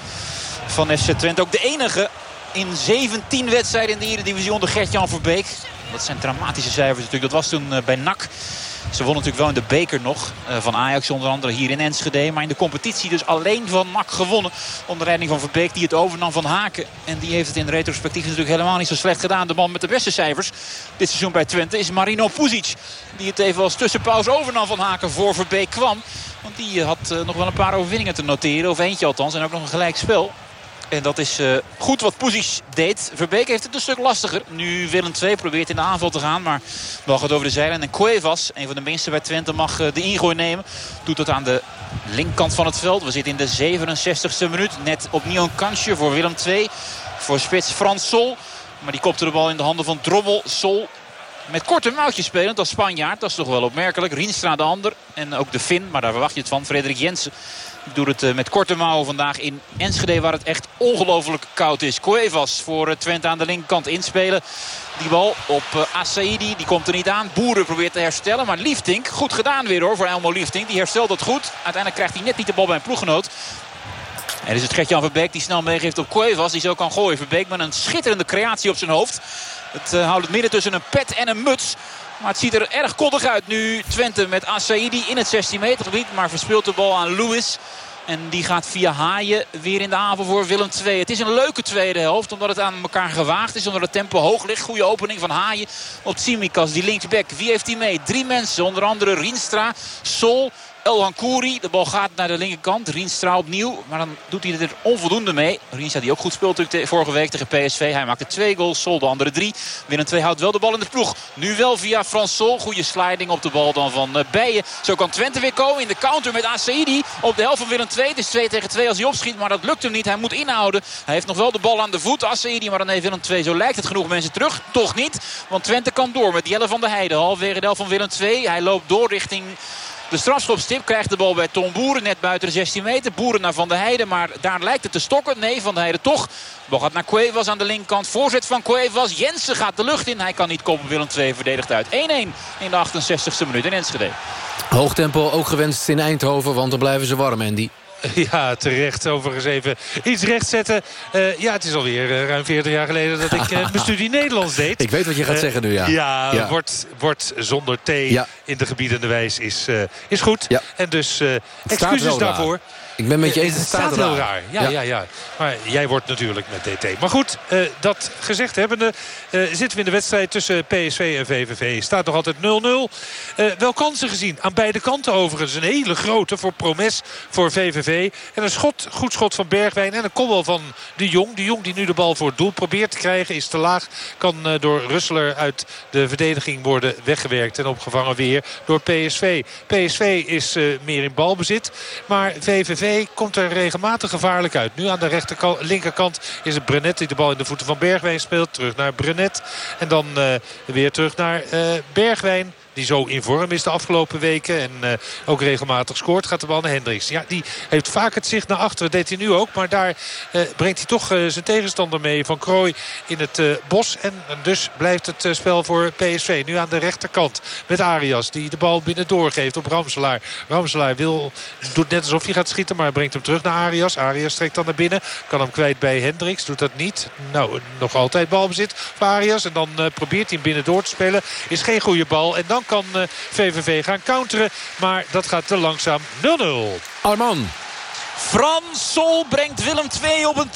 van FC Twente. Ook de enige in 17 wedstrijden in de Eredivisie onder Gert-Jan Verbeek. Dat zijn dramatische cijfers natuurlijk. Dat was toen uh, bij NAC. Ze wonnen natuurlijk wel in de beker nog. Uh, van Ajax onder andere hier in Enschede. Maar in de competitie dus alleen van NAC gewonnen. Onder leiding van Verbeek die het overnam van Haken. En die heeft het in retrospectief natuurlijk helemaal niet zo slecht gedaan. De man met de beste cijfers dit seizoen bij Twente is Marino Puzic. Die het even als tussenpauze overnam van Haken voor Verbeek kwam. Want die had uh, nog wel een paar overwinningen te noteren. Of eentje althans. En ook nog een gelijk spel. En dat is uh, goed wat Poesic deed. Verbeek heeft het een stuk lastiger. Nu Willem II probeert in de aanval te gaan. Maar bal gaat over de zeilen. En Cuevas, een van de minste bij Twente, mag uh, de ingooi nemen. Doet dat aan de linkerkant van het veld. We zitten in de 67e minuut. Net opnieuw een kansje voor Willem II. Voor spits Frans Sol. Maar die kopte de bal in de handen van Drommel. Sol met korte mouwtjes spelend als Spanjaard. Dat is toch wel opmerkelijk. Rienstra de ander. En ook de Fin, maar daar verwacht je het van. Frederik Jensen doet het eh, met korte mouwen vandaag in Enschede waar het echt ongelooflijk koud is. Cuevas voor eh, Twente aan de linkerkant inspelen. Die bal op uh, Asaidi, die komt er niet aan. Boeren probeert te herstellen, maar Liefdink, goed gedaan weer hoor voor Elmo Liefdink. Die herstelt het goed. Uiteindelijk krijgt hij net niet de bal bij een ploeggenoot. En is het Gert-Jan Verbeek die snel meegeeft op Cuevas. Die zo kan gooien. Verbeek met een schitterende creatie op zijn hoofd. Het houdt het midden tussen een pet en een muts. Maar het ziet er erg koddig uit nu. Twente met Asaidi in het 16 meter gebied. Maar verspeelt de bal aan Lewis. En die gaat via Haaien weer in de aanval voor Willem II. Het is een leuke tweede helft. Omdat het aan elkaar gewaagd is. Omdat het tempo hoog ligt. Goede opening van Haaien op Tsimikas. Die linksback. Wie heeft hij mee? Drie mensen. Onder andere Rienstra, Sol... El Hankouri. De bal gaat naar de linkerkant. Rienstra opnieuw. Maar dan doet hij er onvoldoende mee. Rienstra die ook goed speelt vorige week tegen PSV. Hij maakte twee goals. Sol de andere drie. Willem 2 houdt wel de bal in de ploeg. Nu wel via Frans Sol. Goede sliding op de bal dan van uh, Bijen. Zo kan Twente weer komen in de counter met Asaidi. Op de helft van Willem 2. Het is 2 tegen 2 als hij opschiet. Maar dat lukt hem niet. Hij moet inhouden. Hij heeft nog wel de bal aan de voet. Asaidi. Maar dan heeft Willem 2. Zo lijkt het genoeg mensen terug. Toch niet. Want Twente kan door met Jelle van der Heijden. Halverwege de helft van Willem 2. Hij loopt door richting de strafschopstip krijgt de bal bij Tom Boeren. Net buiten de 16 meter. Boeren naar Van der Heijden. Maar daar lijkt het te stokken. Nee, Van der Heijden toch. De bal gaat naar Cuevas aan de linkerkant. Voorzet van Cuevas. Jensen gaat de lucht in. Hij kan niet kopen. Willem 2 verdedigt uit. 1-1 in de 68e minuut in Enschede. Hoog tempo ook gewenst in Eindhoven. Want dan blijven ze warm, Andy. Ja, terecht. Overigens even iets rechtzetten. Uh, ja, het is alweer uh, ruim 40 jaar geleden dat ik uh, mijn studie Nederlands deed. Ik weet wat je gaat zeggen nu, ja. Ja, ja. Wordt, wordt zonder T ja. in de gebiedende wijs is, is goed. Ja. En dus excuses daarvoor. Ik ben met je eens, het staat, heel raar. Ja, ja, ja, ja. Maar jij wordt natuurlijk met DT. Maar goed, uh, dat gezegd hebbende... Uh, zitten we in de wedstrijd tussen PSV en VVV. Staat nog altijd 0-0. Uh, wel kansen gezien. Aan beide kanten overigens. Een hele grote voor Promes voor VVV. En een schot, goed schot van Bergwijn. En een kopbal van de Jong. De Jong die nu de bal voor het doel probeert te krijgen. Is te laag. Kan door Russeler uit de verdediging worden weggewerkt. En opgevangen weer door PSV. PSV is meer in balbezit. Maar VVV komt er regelmatig gevaarlijk uit. Nu aan de rechterkant, linkerkant is het Brenet die de bal in de voeten van Bergwijn speelt. Terug naar Brenet. En dan uh, weer terug naar uh, Bergwijn die zo in vorm is de afgelopen weken. En uh, ook regelmatig scoort. Gaat de bal naar Hendricks. Ja, die heeft vaak het zicht naar achteren. Deed hij nu ook. Maar daar uh, brengt hij toch uh, zijn tegenstander mee. Van Krooi in het bos. En dus blijft het spel voor PSV. Nu aan de rechterkant met Arias. Die de bal binnen doorgeeft op Ramselaar. Ramselaar wil, doet net alsof hij gaat schieten. Maar brengt hem terug naar Arias. Arias trekt dan naar binnen. Kan hem kwijt bij Hendricks. Doet dat niet. Nou, nog altijd balbezit voor Arias. En dan probeert hij hem binnen door te spelen. Is geen goede bal. En dan kan VVV eh, gaan counteren. Maar dat gaat te langzaam 0-0. Arman. Frans Sol brengt Willem 2 op een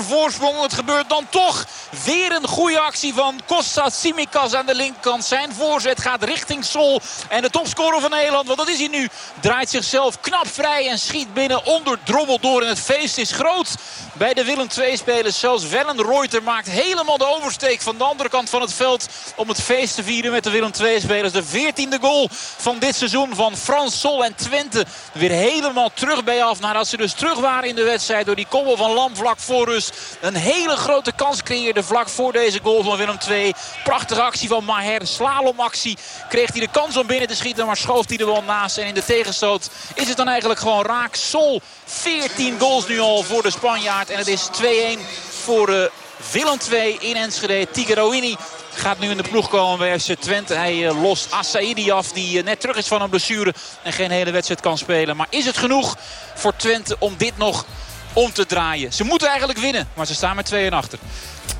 2-1 voorsprong. Het gebeurt dan toch weer een goede actie van Costa Simikas aan de linkerkant. Zijn voorzet gaat richting Sol. En de topscorer van Nederland, want dat is hij nu, draait zichzelf knap vrij en schiet binnen onder drobbel door. En het feest is groot bij de Willem 2 spelers. Zelfs Wellenreuter maakt helemaal de oversteek van de andere kant van het veld om het feest te vieren met de Willem 2 spelers. De 14e goal van dit seizoen van Frans Sol en Twente weer helemaal terug bij af nadat ze dus terug waren in de wedstrijd door die kobbel van Lam vlak voor rust. Een hele grote kans creëerde vlak voor deze goal van Willem II. Prachtige actie van Maher. Slalomactie. Kreeg hij de kans om binnen te schieten, maar schoof hij er wel naast. En in de tegenstoot is het dan eigenlijk gewoon raak. Sol 14 goals nu al voor de Spanjaard. En het is 2-1 voor uh, Willem II in Enschede. Tigerouini gaat nu in de ploeg komen bij FC Twente. Hij uh, lost Assaidi af die uh, net terug is van een blessure. En geen hele wedstrijd kan spelen. Maar is het genoeg voor Twente om dit nog om te draaien? Ze moeten eigenlijk winnen. Maar ze staan met 2 en achter.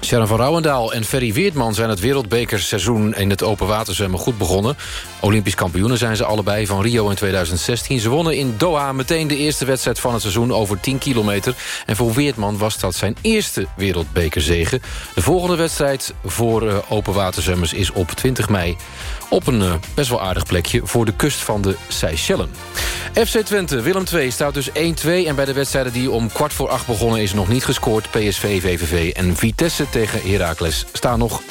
Sharon van Rouwendaal en Ferry Weertman zijn het wereldbekerseizoen in het open waterzwemmen goed begonnen. Olympisch kampioenen zijn ze allebei van Rio in 2016. Ze wonnen in Doha meteen de eerste wedstrijd van het seizoen over 10 kilometer. En voor Weertman was dat zijn eerste wereldbekerzege. De volgende wedstrijd voor uh, open waterzwemmers is op 20 mei op een uh, best wel aardig plekje voor de kust van de Seychellen. FC Twente, Willem II staat dus 1-2... en bij de wedstrijden die om kwart voor acht begonnen is nog niet gescoord. PSV, VVV en Vitesse tegen Heracles staan nog 0-0.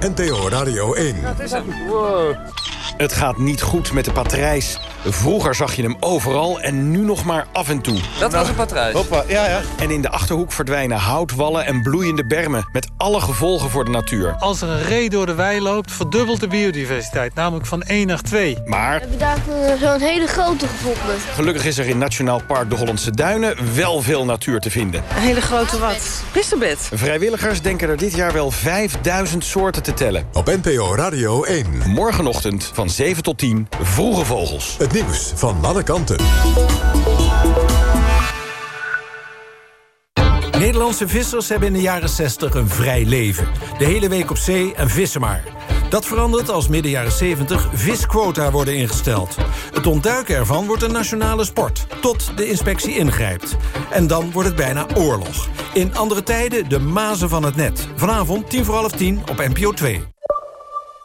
NTO Radio 1. Het gaat niet goed met de patrijs. Vroeger zag je hem overal en nu nog maar af en toe. Dat was een patrijs. Hoppa, ja, ja. En in de Achterhoek verdwijnen houtwallen en bloeiende bermen... met alle gevolgen voor de natuur. Als er een ree door de wei loopt, verdubbelt de biodiversiteit. Namelijk van 1 naar 2. Maar... We hebben daar zo'n hele grote gevonden. Gelukkig is er in Nationaal Park de Hollandse Duinen... wel veel natuur te vinden. Een hele grote wat? Pisterbed. Vrijwilligers denken er dit jaar wel 5000 soorten te tellen. Op NPO Radio 1. Morgenochtend van 7 tot 10, Vroege Vogels. Het nieuws van alle kanten. Nederlandse vissers hebben in de jaren 60 een vrij leven. De hele week op zee en vissen maar. Dat verandert als midden jaren 70 visquota worden ingesteld. Het ontduiken ervan wordt een nationale sport, tot de inspectie ingrijpt. En dan wordt het bijna oorlog. In andere tijden de mazen van het net. Vanavond tien voor half tien op NPO 2.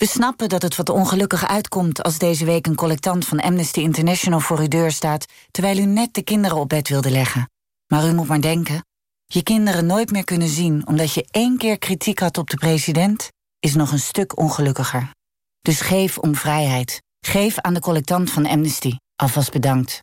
We snappen dat het wat ongelukkig uitkomt als deze week een collectant van Amnesty International voor uw deur staat, terwijl u net de kinderen op bed wilde leggen. Maar u moet maar denken, je kinderen nooit meer kunnen zien omdat je één keer kritiek had op de president, is nog een stuk ongelukkiger. Dus geef om vrijheid. Geef aan de collectant van Amnesty. Alvast bedankt.